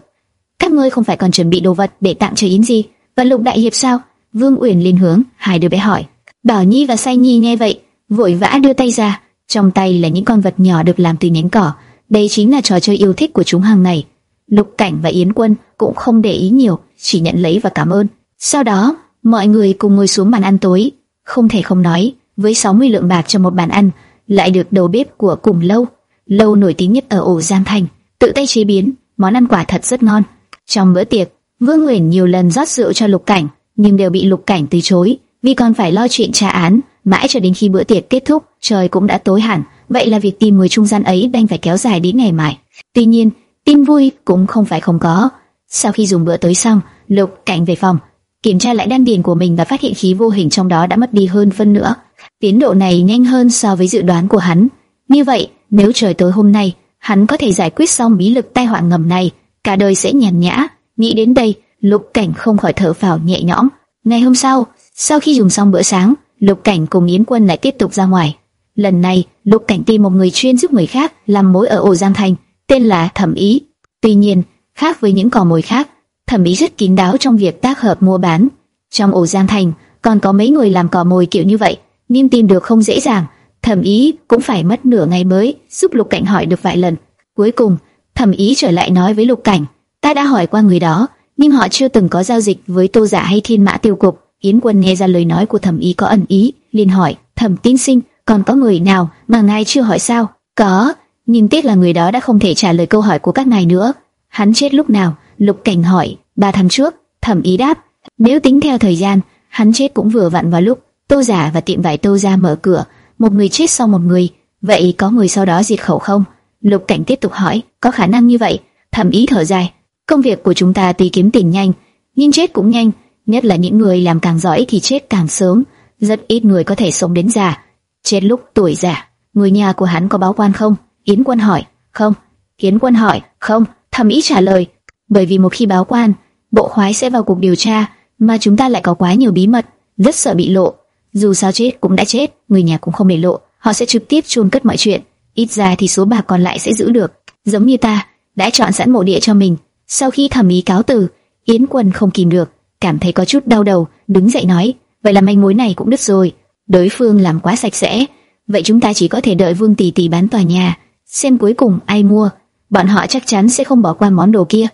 Các ngươi không phải còn chuẩn bị đồ vật để tặng cho Yến gì? Và Lục đại hiệp sao? Vương Uyển liên hướng, hai đứa bé hỏi. Bảo Nhi và Say Nhi nghe vậy, vội vã đưa tay ra, trong tay là những con vật nhỏ được làm từ nhánh cỏ. Đây chính là trò chơi yêu thích của chúng hàng ngày. Lục Cảnh và Yến Quân cũng không để ý nhiều, chỉ nhận lấy và cảm ơn. Sau đó, mọi người cùng ngồi xuống bàn ăn tối. Không thể không nói, với 60 lượng bạc cho một bàn ăn, lại được đầu bếp của cùng lâu, lâu nổi tiếng nhất ở ổ Giang Thành, tự tay chế biến, món ăn quả thật rất ngon. Trong bữa tiệc, Vương Nguyễn nhiều lần rót rượu cho Lục Cảnh, nhưng đều bị Lục Cảnh từ chối, vì còn phải lo chuyện tra án, mãi cho đến khi bữa tiệc kết thúc, trời cũng đã tối hẳn, vậy là việc tìm người trung gian ấy đành phải kéo dài đến ngày mai. Tuy nhiên, tin vui cũng không phải không có. Sau khi dùng bữa tối xong, Lục Cảnh về phòng, kiểm tra lại đan điền của mình và phát hiện khí vô hình trong đó đã mất đi hơn phân nữa. Tiến độ này nhanh hơn so với dự đoán của hắn. Như vậy, nếu trời tối hôm nay, hắn có thể giải quyết xong bí lực tai họa ngầm này, cả đời sẽ nhàn nhã. Nghĩ đến đây, Lục Cảnh không khỏi thở phào nhẹ nhõm. Ngày hôm sau, sau khi dùng xong bữa sáng, Lục Cảnh cùng Yến Quân lại tiếp tục ra ngoài. Lần này, Lục Cảnh tìm một người chuyên giúp người khác làm mối ở ổ Giang Thành, tên là Thẩm Ý. Tuy nhiên, khác với những cò mồi khác, Thẩm Ý rất kín đáo trong việc tác hợp mua bán. Trong ổ Giang Thành, còn có mấy người làm cò mồi kiểu như vậy, nhưng tìm được không dễ dàng. Thẩm Ý cũng phải mất nửa ngày mới giúp Lục Cảnh hỏi được vài lần. Cuối cùng, Thẩm Ý trở lại nói với Lục Cảnh, ta đã hỏi qua người đó, nhưng họ chưa từng có giao dịch với Tô Giả hay Thiên Mã Tiêu Cục. Yến Quân nghe ra lời nói của Thẩm Ý có ẩn ý, liền hỏi, Thẩm tin Sinh, còn có người nào mà ngài chưa hỏi sao? Có, nhưng tiếc là người đó đã không thể trả lời câu hỏi của các ngài nữa. Hắn chết lúc nào? Lục Cảnh hỏi. Ba tháng trước. Thẩm Ý đáp. Nếu tính theo thời gian, hắn chết cũng vừa vặn vào lúc Tô Giả và tiệm vải Tô ra mở cửa, một người chết sau một người. Vậy có người sau đó diệt khẩu không? Lục Cảnh tiếp tục hỏi. Có khả năng như vậy. Thẩm Ý thở dài. Công việc của chúng ta tuy kiếm tiền nhanh, nhưng chết cũng nhanh. Nhất là những người làm càng giỏi thì chết càng sớm. Rất ít người có thể sống đến già Chết lúc tuổi già, người nhà của hắn có báo quan không? Yến Quân hỏi. Không. Yến Quân hỏi. Không. Thẩm Ý trả lời. Bởi vì một khi báo quan, bộ khoái sẽ vào cuộc điều tra, mà chúng ta lại có quá nhiều bí mật, rất sợ bị lộ. Dù sao chết cũng đã chết, người nhà cũng không để lộ, họ sẽ trực tiếp chôn cất mọi chuyện. Ít ra thì số bạc còn lại sẽ giữ được. Giống như ta, đã chọn sẵn mộ địa cho mình. Sau khi thẩm ý cáo từ, Yến Quân không kìm được, cảm thấy có chút đau đầu, đứng dậy nói, vậy là manh mối này cũng đứt rồi đối phương làm quá sạch sẽ, vậy chúng ta chỉ có thể đợi Vương Tỷ Tỷ bán tòa nhà, xem cuối cùng ai mua, bọn họ chắc chắn sẽ không bỏ qua món đồ kia.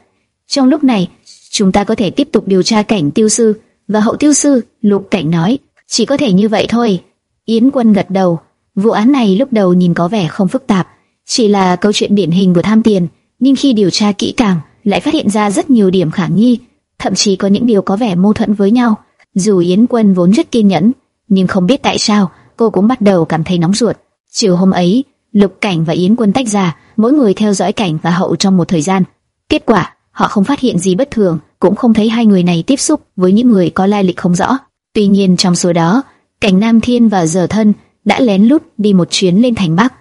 Trong lúc này, chúng ta có thể tiếp tục điều tra cảnh tiêu sư và hậu tiêu sư, Lục Cảnh nói, chỉ có thể như vậy thôi. Yến Quân gật đầu, vụ án này lúc đầu nhìn có vẻ không phức tạp, chỉ là câu chuyện điển hình của tham tiền, nhưng khi điều tra kỹ càng, lại phát hiện ra rất nhiều điểm khả nghi, thậm chí có những điều có vẻ mâu thuẫn với nhau. Dù Yến Quân vốn rất kiên nhẫn, nhưng không biết tại sao cô cũng bắt đầu cảm thấy nóng ruột. Chiều hôm ấy, Lục Cảnh và Yến Quân tách ra, mỗi người theo dõi Cảnh và Hậu trong một thời gian. Kết quả, họ không phát hiện gì bất thường, cũng không thấy hai người này tiếp xúc với những người có lai lịch không rõ. Tuy nhiên trong số đó, Cảnh Nam Thiên và Giờ Thân đã lén lút đi một chuyến lên thành Bắc,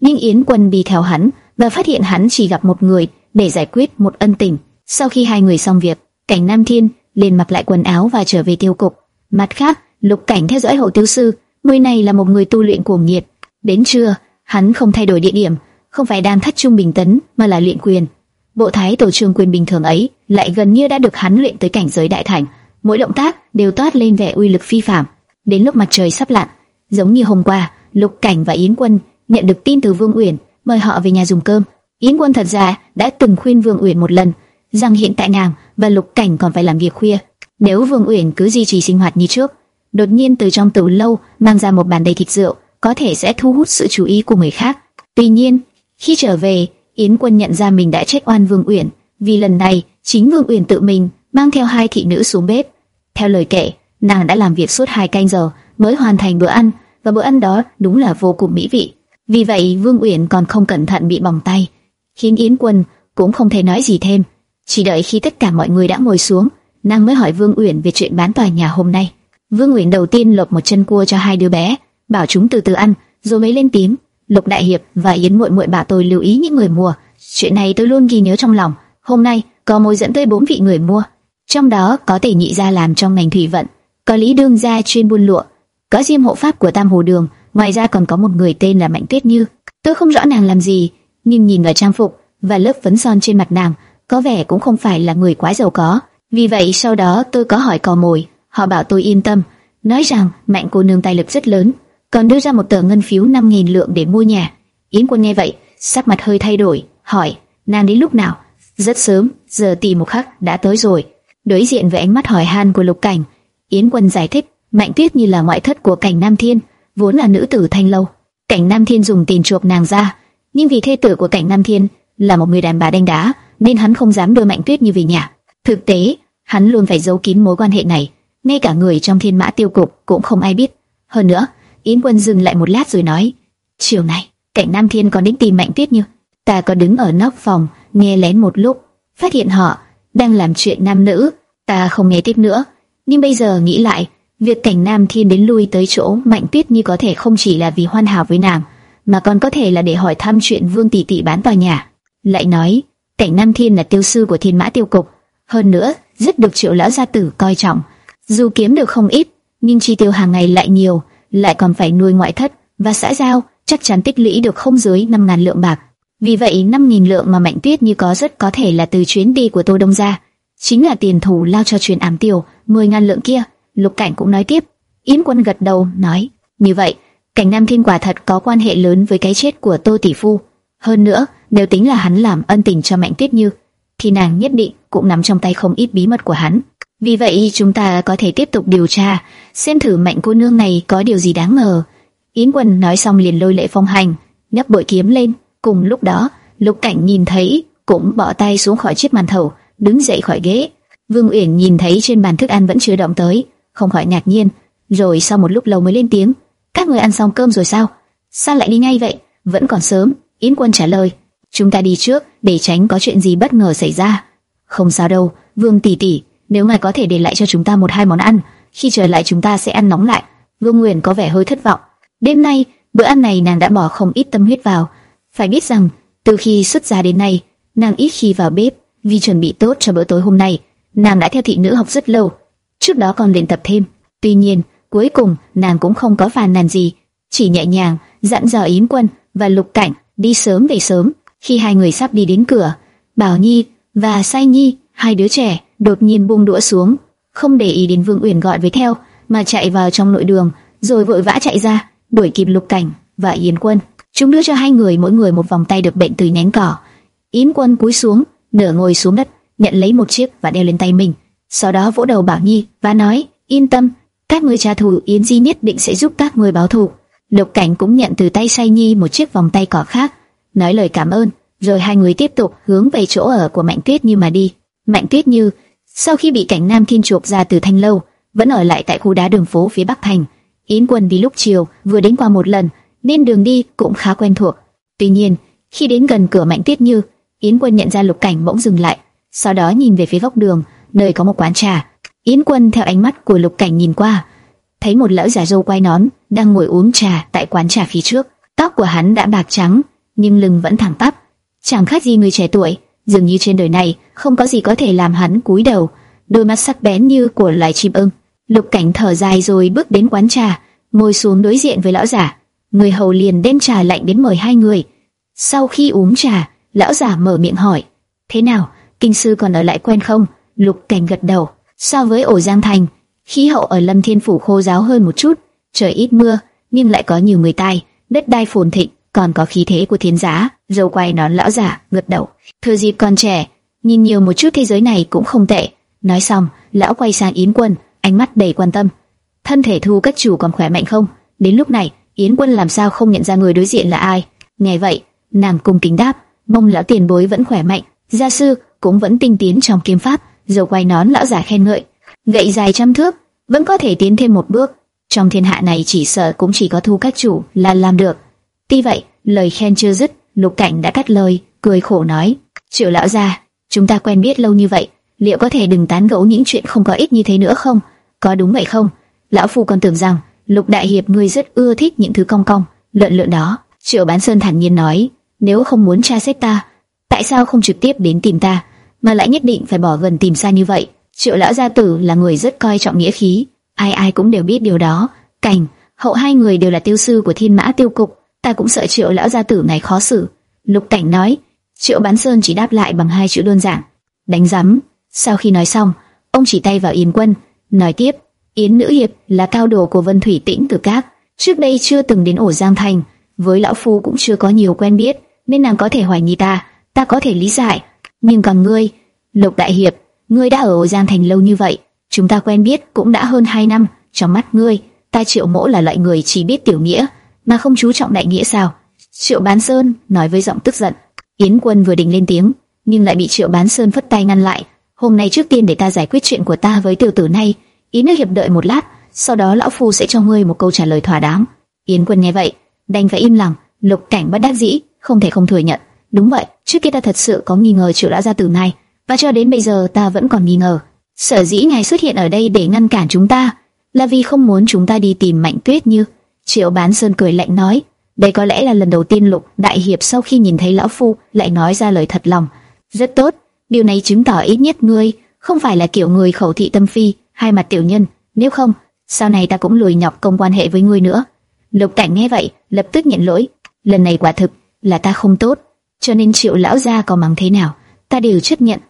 nhưng Yến Quân đi theo hắn và phát hiện hắn chỉ gặp một người để giải quyết một ân tình. Sau khi hai người xong việc, Cảnh Nam Thiên liền mặc lại quần áo và trở về tiêu cục. Mặt khác, Lục Cảnh theo dõi hậu tiêu sư, người này là một người tu luyện cuồng nhiệt. Đến trưa, hắn không thay đổi địa điểm, không phải đan thất trung bình tấn mà là luyện quyền. Bộ thái tổ trường quyền bình thường ấy lại gần như đã được hắn luyện tới cảnh giới đại thành, mỗi động tác đều toát lên vẻ uy lực phi phàm. Đến lúc mặt trời sắp lặn, giống như hôm qua, Lục Cảnh và Yến Quân nhận được tin từ Vương Uyển mời họ về nhà dùng cơm. Yến Quân thật ra đã từng khuyên Vương Uyển một lần rằng hiện tại nàng và Lục Cảnh còn phải làm việc khuya. Nếu Vương Uyển cứ duy trì sinh hoạt như trước, đột nhiên từ trong tủ lâu mang ra một bàn đầy thịt rượu, có thể sẽ thu hút sự chú ý của người khác. Tuy nhiên, khi trở về, Yến Quân nhận ra mình đã trách oan Vương Uyển, vì lần này chính Vương Uyển tự mình mang theo hai thị nữ xuống bếp. Theo lời kể, nàng đã làm việc suốt hai canh giờ mới hoàn thành bữa ăn, và bữa ăn đó đúng là vô cùng mỹ vị. Vì vậy, Vương Uyển còn không cẩn thận bị bỏng tay, khiến Yến Quân cũng không thể nói gì thêm. Chỉ đợi khi tất cả mọi người đã ngồi xuống, nàng mới hỏi Vương Uyển về chuyện bán tòa nhà hôm nay. Vương Uyển đầu tiên lột một chân cua cho hai đứa bé, bảo chúng từ từ ăn, rồi mới lên tiếng. Lục Đại Hiệp và Yến Muội Muội bảo tôi lưu ý những người mua. Chuyện này tôi luôn ghi nhớ trong lòng. Hôm nay có mối dẫn tới bốn vị người mua, trong đó có Tề Nhị gia làm trong ngành thủy vận, có Lý Đương gia chuyên buôn lụa, có Diêm hộ pháp của Tam Hồ Đường, ngoài ra còn có một người tên là Mạnh Tuyết Như. Tôi không rõ nàng làm gì, nhưng nhìn vào trang phục và lớp phấn son trên mặt nàng, có vẻ cũng không phải là người quá giàu có. Vì vậy sau đó tôi có hỏi cò mồi, họ bảo tôi yên tâm, nói rằng mạnh cô nương tài lực rất lớn, còn đưa ra một tờ ngân phiếu 5.000 lượng để mua nhà. Yến Quân nghe vậy, sắc mặt hơi thay đổi, hỏi, nàng đến lúc nào? Rất sớm, giờ tìm một khắc đã tới rồi. Đối diện với ánh mắt hỏi han của Lục Cảnh, Yến Quân giải thích, Mạnh Tuyết như là ngoại thất của Cảnh Nam Thiên, vốn là nữ tử thanh lâu. Cảnh Nam Thiên dùng tiền chuộc nàng ra, nhưng vì thê tử của Cảnh Nam Thiên là một người đàn bà đanh đá, nên hắn không dám đưa Mạnh Tuyết như về nhà. Thực tế, hắn luôn phải giấu kín mối quan hệ này, ngay cả người trong Thiên Mã Tiêu cục cũng không ai biết. Hơn nữa, Yến Quân dừng lại một lát rồi nói, chiều nay, Cảnh Nam Thiên còn đến tìm Mạnh Tuyết như, ta có đứng ở nóc phòng nghe lén một lúc, phát hiện họ đang làm chuyện nam nữ, ta không nghe tiếp nữa. Nhưng bây giờ nghĩ lại, việc cảnh Nam Thiên đến lui tới chỗ Mạnh Tuyết như có thể không chỉ là vì hoàn hảo với nàng, mà còn có thể là để hỏi thăm chuyện Vương tỷ tỷ bán tòa nhà. Lại nói, cảnh Nam Thiên là tiêu sư của Thiên Mã Tiêu cục, hơn nữa rất được Triệu lão gia tử coi trọng. Dù kiếm được không ít, nhưng chi tiêu hàng ngày lại nhiều, lại còn phải nuôi ngoại thất và xã giao, chắc chắn tích lũy được không dưới 5000 lượng bạc. Vì vậy 5.000 lượng mà Mạnh Tuyết như có rất có thể là từ chuyến đi của Tô Đông gia, chính là tiền thủ lao cho chuyến ám tiêu 10.000 lượng kia. Lục Cảnh cũng nói tiếp, Yến Quân gật đầu nói, như vậy, Cảnh Nam Thiên quả thật có quan hệ lớn với cái chết của Tô tỷ phu. Hơn nữa, nếu tính là hắn làm ân tình cho Mạnh Tuyết Như, thì nàng nhất định cũng nắm trong tay không ít bí mật của hắn. Vì vậy chúng ta có thể tiếp tục điều tra, xem thử Mạnh cô nương này có điều gì đáng ngờ. Yến Quân nói xong liền lôi lệ phong hành, nhấc bội kiếm lên, Cùng lúc đó, Lục Cảnh nhìn thấy, cũng bỏ tay xuống khỏi chiếc màn thầu, đứng dậy khỏi ghế. Vương Uyển nhìn thấy trên bàn thức ăn vẫn chưa động tới, không khỏi ngạc nhiên, rồi sau một lúc lâu mới lên tiếng, "Các người ăn xong cơm rồi sao? Sao lại đi ngay vậy? Vẫn còn sớm." Yến Quân trả lời, "Chúng ta đi trước để tránh có chuyện gì bất ngờ xảy ra." "Không sao đâu, Vương tỷ tỷ, nếu ngài có thể để lại cho chúng ta một hai món ăn, khi trở lại chúng ta sẽ ăn nóng lại." Vương Uyển có vẻ hơi thất vọng. Đêm nay, bữa ăn này nàng đã bỏ không ít tâm huyết vào, phải biết rằng, từ khi xuất gia đến nay, nàng ít khi vào bếp, vì chuẩn bị tốt cho bữa tối hôm nay, nàng đã theo thị nữ học rất lâu, trước đó còn luyện tập thêm. Tuy nhiên, cuối cùng nàng cũng không có phàn nàn gì, chỉ nhẹ nhàng dặn dò Yến Quân và Lục Cảnh đi sớm về sớm. Khi hai người sắp đi đến cửa, Bảo Nhi và Sai Nhi, hai đứa trẻ, đột nhiên buông đũa xuống, không để ý đến Vương Uyển gọi với theo, mà chạy vào trong nội đường, rồi vội vã chạy ra, đuổi kịp Lục Cảnh và Yến Quân. Chúng đưa cho hai người mỗi người một vòng tay được bệnh từ nhánh cỏ. Yến Quân cúi xuống, nửa ngồi xuống đất, nhận lấy một chiếc và đeo lên tay mình. Sau đó vỗ đầu Bảo Nhi và nói: "Yên tâm, các ngươi trả thù Yến Di nhất định sẽ giúp các ngươi báo thù." Lục Cảnh cũng nhận từ tay Say Nhi một chiếc vòng tay cỏ khác, nói lời cảm ơn, rồi hai người tiếp tục hướng về chỗ ở của Mạnh Tuyết Như mà đi. Mạnh Tuyết Như, sau khi bị Cảnh Nam Thiên chuộc ra từ Thanh lâu, vẫn ở lại tại khu đá đường phố phía Bắc thành. Yến Quân vì lúc chiều vừa đến qua một lần, nên đường đi cũng khá quen thuộc. Tuy nhiên, khi đến gần cửa Mạnh tiết Như, Yến Quân nhận ra Lục Cảnh bỗng dừng lại, sau đó nhìn về phía góc đường, nơi có một quán trà. Yến Quân theo ánh mắt của Lục Cảnh nhìn qua, thấy một lão già râu quai nón đang ngồi uống trà tại quán trà phía trước. Tóc của hắn đã bạc trắng, nhưng lưng vẫn thẳng tắp, chẳng khác gì người trẻ tuổi. Dường như trên đời này không có gì có thể làm hắn cúi đầu, đôi mắt sắc bén như của loài chim ưng. Lục Cảnh thở dài rồi bước đến quán trà, ngồi xuống đối diện với lão giả. Người hầu liền đem trà lạnh đến mời hai người. Sau khi uống trà, lão giả mở miệng hỏi: "Thế nào, kinh sư còn ở lại quen không?" Lục Cảnh gật đầu. So với ổ Giang Thành, khí hậu ở Lâm Thiên phủ khô giáo hơn một chút, trời ít mưa, nhưng lại có nhiều người tai, đất đai phồn thịnh, còn có khí thế của thiên giá. Dâu quay nón lão giả gật đầu. Thừa dịp còn trẻ, nhìn nhiều một chút thế giới này cũng không tệ. Nói xong, lão quay sang Yến Quân, ánh mắt đầy quan tâm. Thân thể thu các chủ còn khỏe mạnh không? Đến lúc này, Yến Quân làm sao không nhận ra người đối diện là ai? Nghe vậy, nàng cung kính đáp, mong lão tiền bối vẫn khỏe mạnh, gia sư cũng vẫn tinh tiến trong kiếm pháp. dầu quay nón lão giả khen ngợi, gậy dài trăm thước, vẫn có thể tiến thêm một bước. Trong thiên hạ này chỉ sợ cũng chỉ có thu các chủ là làm được. Tuy vậy, lời khen chưa dứt, Lục Cảnh đã cắt lời, cười khổ nói: "Triệu lão gia, chúng ta quen biết lâu như vậy, liệu có thể đừng tán gẫu những chuyện không có ích như thế nữa không? Có đúng vậy không? Lão phu còn tưởng rằng Lục đại hiệp ngươi rất ưa thích những thứ cong cong, lợn lợn đó. Triệu Bán Sơn thản nhiên nói, nếu không muốn tra xét ta, tại sao không trực tiếp đến tìm ta, mà lại nhất định phải bỏ gần tìm xa như vậy? Triệu lão gia tử là người rất coi trọng nghĩa khí, ai ai cũng đều biết điều đó. Cảnh, hậu hai người đều là tiêu sư của Thiên Mã Tiêu cục, ta cũng sợ Triệu lão gia tử này khó xử. Lục Cảnh nói. Triệu Bán Sơn chỉ đáp lại bằng hai chữ đơn giản, đánh giấm. Sau khi nói xong, ông chỉ tay vào Yến Quân, nói tiếp, Yến Nữ Hiệp là cao đồ của Vân Thủy Tĩnh Tử Các, trước đây chưa từng đến ổ Giang Thành, với lão phu cũng chưa có nhiều quen biết, nên nàng có thể hoài nghi ta, ta có thể lý giải. Nhưng còn ngươi, Lục Đại Hiệp, ngươi đã ở ổ Giang Thành lâu như vậy, chúng ta quen biết cũng đã hơn hai năm, trong mắt ngươi, ta Triệu Mỗ là loại người chỉ biết tiểu nghĩa, mà không chú trọng đại nghĩa sao? Triệu Bán Sơn nói với giọng tức giận. Yến Quân vừa định lên tiếng, nhưng lại bị Triệu Bán Sơn phất tay ngăn lại. Hôm nay trước tiên để ta giải quyết chuyện của ta với tiểu tử này. Yến Nước Hiệp đợi một lát, sau đó lão phu sẽ cho ngươi một câu trả lời thỏa đáng. Yến Quân nghe vậy, đành phải im lặng. Lục Cảnh bất đắc dĩ, không thể không thừa nhận. Đúng vậy, trước kia ta thật sự có nghi ngờ Triệu lão gia tử này, và cho đến bây giờ ta vẫn còn nghi ngờ. Sở dĩ ngài xuất hiện ở đây để ngăn cản chúng ta, là vì không muốn chúng ta đi tìm Mạnh Tuyết như. Triệu Bán Sơn cười lạnh nói, đây có lẽ là lần đầu tiên Lục Đại Hiệp sau khi nhìn thấy lão phu lại nói ra lời thật lòng. Rất tốt, điều này chứng tỏ ít nhất ngươi không phải là kiểu người khẩu thị tâm phi, hai mặt tiểu nhân. Nếu không, sau này ta cũng lùi nhọc công quan hệ với ngươi nữa. Lục Cảnh nghe vậy, lập tức nhận lỗi. Lần này quả thực là ta không tốt, cho nên Triệu lão gia có mắng thế nào, ta đều chấp nhận.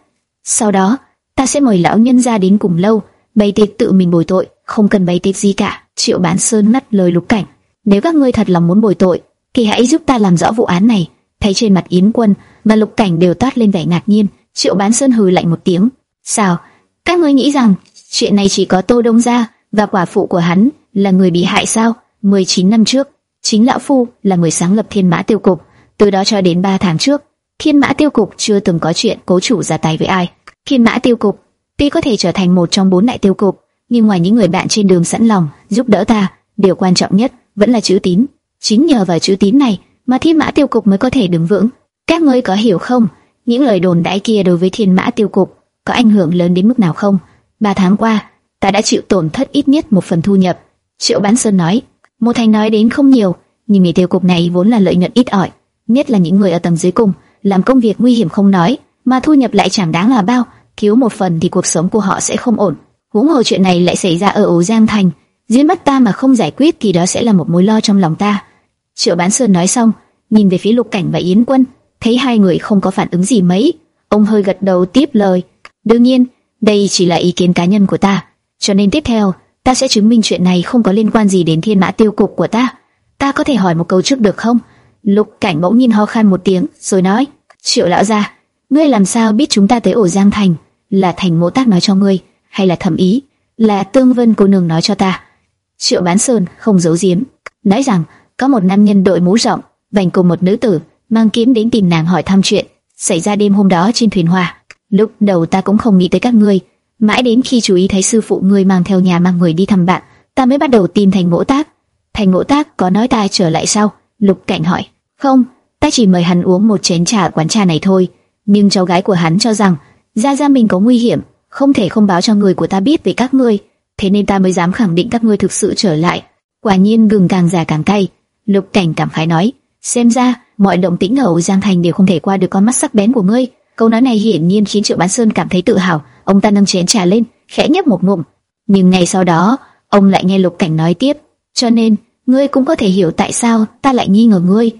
Sau đó, ta sẽ mời lão nhân ra đến cùng lâu, bày tiệc tự mình bồi tội, không cần bày tiệc gì cả. Triệu Bán Sơn ngắt lời Lục Cảnh. Nếu các ngươi thật lòng muốn bồi tội, thì hãy giúp ta làm rõ vụ án này. Thấy trên mặt Yến Quân và Lục Cảnh đều toát lên vẻ ngạc nhiên, Triệu Bán Sơn hừ lạnh một tiếng. Sao? Các ngươi nghĩ rằng chuyện này chỉ có Tô Đông gia và quả phụ của hắn là người bị hại sao? 19 năm trước, chính lão phu là người sáng lập Thiên Mã Tiêu Cục. Từ đó cho đến 3 tháng trước, Thiên Mã Tiêu Cục chưa từng có chuyện cố chủ ra tay với ai. Thiên Mã Tiêu Cục tuy có thể trở thành một trong bốn đại tiêu cục, nhưng ngoài những người bạn trên đường sẵn lòng giúp đỡ ta, điều quan trọng nhất vẫn là chữ tín. Chính nhờ vào chữ tín này mà Thiên Mã Tiêu Cục mới có thể đứng vững. Các ngươi có hiểu không? Những lời đồn đãi kia đối với Thiên Mã Tiêu Cục có ảnh hưởng lớn đến mức nào không? Ba tháng qua, ta đã chịu tổn thất ít nhất một phần thu nhập. Triệu Bán Sơn nói. Một Thành nói đến không nhiều, nhưng nghề tiêu cục này vốn là lợi nhuận ít ỏi, nhất là những người ở tầng dưới cùng, làm công việc nguy hiểm không nói, mà thu nhập lại chẳng đáng là bao, thiếu một phần thì cuộc sống của họ sẽ không ổn. Huống hồ chuyện này lại xảy ra ở ổ Giang Thành, dưới mắt ta mà không giải quyết thì đó sẽ là một mối lo trong lòng ta. Triệu Bán Sơn nói xong, nhìn về phía Lục Cảnh và Yến Quân, thấy hai người không có phản ứng gì mấy, ông hơi gật đầu tiếp lời. Đương nhiên, đây chỉ là ý kiến cá nhân của ta, cho nên tiếp theo ta sẽ chứng minh chuyện này không có liên quan gì đến Thiên Mã Tiêu cục của ta. Ta có thể hỏi một câu trước được không? Lục Cảnh bỗng nhiên ho khan một tiếng, rồi nói: Triệu lão gia, ngươi làm sao biết chúng ta tới ổ Giang Thành? Là Thành Mộ Tác nói cho ngươi, hay là Thẩm Ý, là Tương Vân cô nương nói cho ta? Triệu Bán Sơn không giấu giếm, nói rằng có một nam nhân đội mũ rộng, vành cùng một nữ tử mang kiếm đến tìm nàng hỏi thăm chuyện xảy ra đêm hôm đó trên thuyền hoa. Lúc đầu ta cũng không nghĩ tới các ngươi, mãi đến khi chú ý thấy sư phụ ngươi mang theo nhà mang người đi thăm bạn, ta mới bắt đầu tìm Thành ngũ Tác. Thành ngũ Tác có nói ta trở lại sao? Lục Cảnh hỏi. Không, ta chỉ mời hắn uống một chén trà quán trà này thôi. Nhưng cháu gái của hắn cho rằng gia gia mình có nguy hiểm, không thể không báo cho người của ta biết về các ngươi, thế nên ta mới dám khẳng định các ngươi thực sự trở lại. Quả nhiên gừng càng già càng cay. Lục Cảnh cảm khái nói, xem ra mọi động tĩnh ở Giang Thành đều không thể qua được con mắt sắc bén của ngươi. Câu nói này hiển nhiên khiến Triệu Bán Sơn cảm thấy tự hào. Ông ta nâng chén trà lên, khẽ nhấp một ngụm. Nhưng ngày sau đó, ông lại nghe Lục Cảnh nói tiếp, cho nên ngươi cũng có thể hiểu tại sao ta lại nghi ngờ ngươi.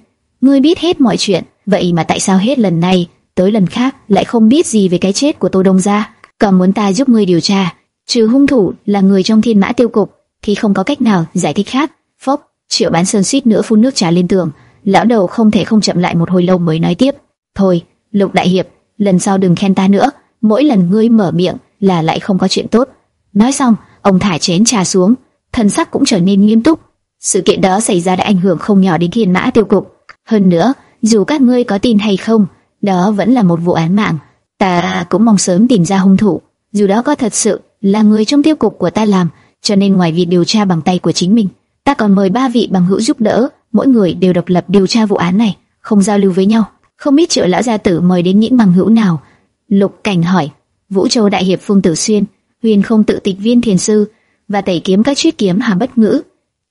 Ngươi biết hết mọi chuyện, vậy mà tại sao hết lần này tới lần khác lại không biết gì về cái chết của Tô Đông gia, còn muốn ta giúp ngươi điều tra? Trừ hung thủ là người trong Thiên Mã Tiêu cục, thì không có cách nào giải thích khác. Phốc, Triệu Bán Sơn suýt nữa phun nước trà lên tường, lão đầu không thể không chậm lại một hồi lâu mới nói tiếp. Thôi, Lục đại hiệp, lần sau đừng khen ta nữa, mỗi lần ngươi mở miệng là lại không có chuyện tốt. Nói xong, ông thả chén trà xuống, thần sắc cũng trở nên nghiêm túc. Sự kiện đó xảy ra đã ảnh hưởng không nhỏ đến Thiên Mã Tiêu cục. Hơn nữa, dù các ngươi có tin hay không, đó vẫn là một vụ án mạng. Ta cũng mong sớm tìm ra hung thủ. Dù đó có thật sự là người trong tiêu cục của ta làm, cho nên ngoài việc điều tra bằng tay của chính mình, ta còn mời ba vị bằng hữu giúp đỡ, mỗi người đều độc lập điều tra vụ án này, không giao lưu với nhau. Không biết triệu lão gia tử mời đến những bằng hữu nào? Lục Cảnh hỏi. Vũ Châu đại hiệp Phương Tử Xuyên, Huyền Không tự tịch viên thiền sư và tẩy kiếm các chuyết kiếm Hà Bất Ngữ.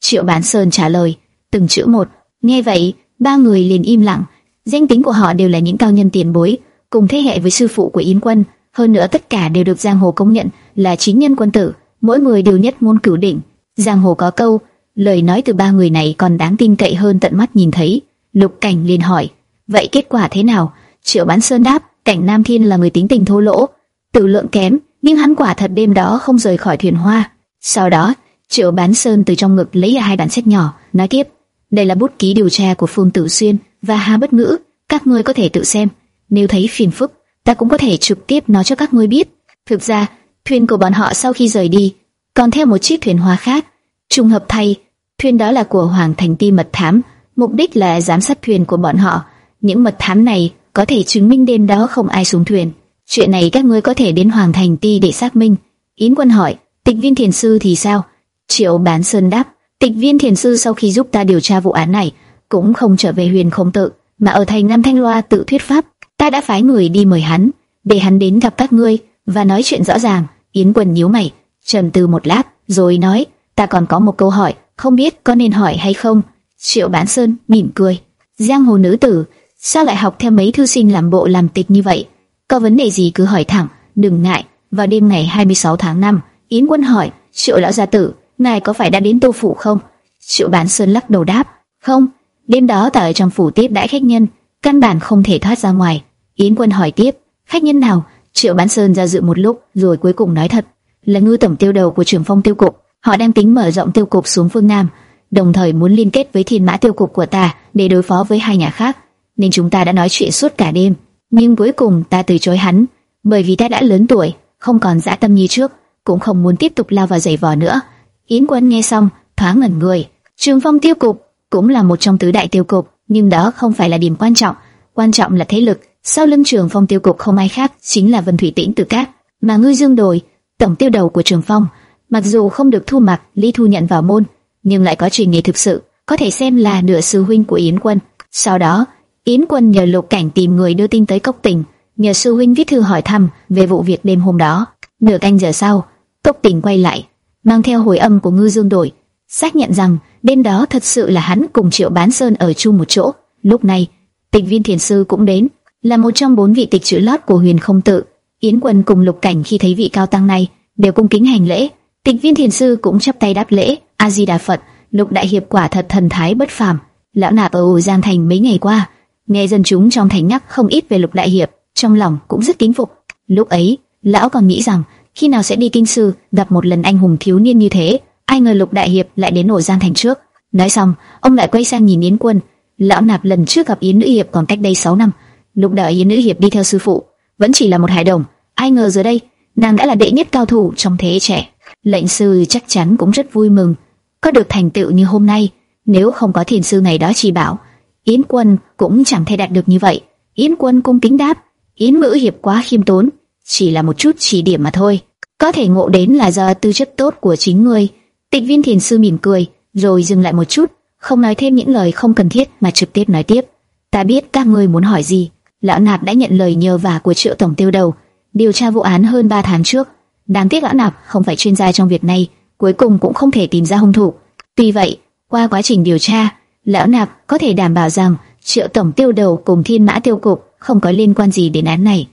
Triệu Bán Sơn trả lời từng chữ một. Nghe vậy, ba người liền im lặng. Danh tính của họ đều là những cao nhân tiền bối, cùng thế hệ với sư phụ của Yến Quân. Hơn nữa tất cả đều được giang hồ công nhận là chính nhân quân tử, mỗi người đều nhất môn cửu đỉnh. Giang hồ có câu, lời nói từ ba người này còn đáng tin cậy hơn tận mắt nhìn thấy. Lục Cảnh liền hỏi, Vậy kết quả thế nào? Triệu Bán Sơn đáp, Cảnh Nam Thiên là người tính tình thô lỗ, tự lượng kém, nhưng hắn quả thật đêm đó không rời khỏi thuyền hoa. Sau đó, Triệu Bán Sơn từ trong ngực lấy ra hai bản sách nhỏ, nói tiếp, đây là bút ký điều tra của Phương Tử Xuyên và Hà Bất Ngữ, các ngươi có thể tự xem. Nếu thấy phiền phức, ta cũng có thể trực tiếp nói cho các ngươi biết. Thực ra, thuyền của bọn họ sau khi rời đi, còn theo một chiếc thuyền hoa khác. Trùng hợp thay, thuyền đó là của Hoàng Thành Ti mật thám, mục đích là giám sát thuyền của bọn họ. Những mật thám này có thể chứng minh đêm đó không ai xuống thuyền. Chuyện này các ngươi có thể đến Hoàng Thành Ti để xác minh. Yến Quân hỏi, Tịch Viên Thiền sư thì sao? Triệu Bán Sơn đáp, Tịch Viên Thiền sư sau khi giúp ta điều tra vụ án này, cũng không trở về Huyền Không Tự, mà ở thành Nam Thanh Loa tự thuyết pháp. Ta đã phái người đi mời hắn, để hắn đến gặp các ngươi và nói chuyện rõ ràng. Yến Quân nhíu mày, trầm tư một lát, rồi nói, ta còn có một câu hỏi, không biết có nên hỏi hay không. Triệu Bán Sơn mỉm cười, giang hồ nữ tử, sao lại học theo mấy thư sinh làm bộ làm tịch như vậy? Có vấn đề gì cứ hỏi thẳng, đừng ngại. Vào đêm ngày 26 tháng 5, Yến Quân hỏi, Triệu lão gia tử, ngài có phải đã đến Tô phủ không? Triệu Bán Sơn lắc đầu đáp, không. Đêm đó ta ở trong phủ tiếp đãi khách nhân, căn bản không thể thoát ra ngoài. Yến Quân hỏi tiếp, khách nhân nào? Triệu Bán Sơn ra dự một lúc, rồi cuối cùng nói thật, là ngư tổng tiêu đầu của Trường phong tiêu cục. Họ đang tính mở rộng tiêu cục xuống phương Nam, đồng thời muốn liên kết với thiên mã tiêu cục của ta để đối phó với hai nhà khác, nên chúng ta đã nói chuyện suốt cả đêm. Nhưng cuối cùng ta từ chối hắn, bởi vì ta đã lớn tuổi, không còn dã tâm như trước, cũng không muốn tiếp tục lao vào giày vò nữa. Yến Quân nghe xong, thoáng ngẩn người. Trường Phong tiêu cục cũng là một trong tứ đại tiêu cục, nhưng đó không phải là điểm quan trọng, quan trọng là thế lực. Sau lưng Trường Phong tiêu cục không ai khác, chính là Vân Thủy Tĩnh Từ Cát, mà Ngư Dương Đồi, tổng tiêu đầu của Trường Phong, mặc dù không được thu mặc Lý Thu nhận vào môn, nhưng lại có truyền nghề thực sự, có thể xem là nửa sư huynh của Yến Quân. Sau đó, Yến Quân nhờ Lục Cảnh tìm người đưa tin tới Cốc Tỉnh, nhờ sư huynh viết thư hỏi thăm về vụ việc đêm hôm đó. Nửa canh giờ sau, Cốc Tỉnh quay lại, mang theo hồi âm của Ngư Dương Đổi, xác nhận rằng đêm đó thật sự là hắn cùng Triệu Bán Sơn ở chung một chỗ. Lúc này, Tịch Viên Thiền sư cũng đến, là một trong bốn vị tịch chữ lót của Huyền Không Tự. Yến Quân cùng Lục Cảnh khi thấy vị cao tăng này, đều cung kính hành lễ. Tịch Viên Thiền sư cũng chắp tay đáp lễ, A Di Đà Phật. Lục Đại Hiệp quả thật thần thái bất phàm. Lão nạp ở Giang Thành mấy ngày qua, nghe dân chúng trong thành nhắc không ít về Lục Đại Hiệp, trong lòng cũng rất kính phục. Lúc ấy, lão còn nghĩ rằng khi nào sẽ đi kinh sư gặp một lần anh hùng thiếu niên như thế. Ai ngờ Lục Đại Hiệp lại đến ổ Giang Thành trước. Nói xong, ông lại quay sang nhìn Yến Quân. Lão nạp lần trước gặp Yến Nữ Hiệp còn cách đây 6 năm. Lúc đợi Yến Nữ Hiệp đi theo sư phụ, vẫn chỉ là một hải đồng. Ai ngờ giờ đây, nàng đã là đệ nhất cao thủ trong thế trẻ. Lệnh sư chắc chắn cũng rất vui mừng, có được thành tựu như hôm nay. Nếu không có thiền sư ngày đó chỉ bảo, Yến Quân cũng chẳng thể đạt được như vậy. Yến Quân cung kính đáp, Yến Ngữ Hiệp quá khiêm tốn, chỉ là một chút chỉ điểm mà thôi. Có thể ngộ đến là do tư chất tốt của chính ngươi. Tịch Viên Thiền sư mỉm cười, rồi dừng lại một chút, không nói thêm những lời không cần thiết mà trực tiếp nói tiếp. Ta biết các ngươi muốn hỏi gì. Lão Nạp đã nhận lời nhờ vả của Triệu tổng tiêu đầu, điều tra vụ án hơn 3 tháng trước. Đáng tiếc Lão Nạp không phải chuyên gia trong việc này, cuối cùng cũng không thể tìm ra hung thủ. Tuy vậy, qua quá trình điều tra, Lão Nạp có thể đảm bảo rằng Triệu tổng tiêu đầu cùng Thiên Mã tiêu cục không có liên quan gì đến án này.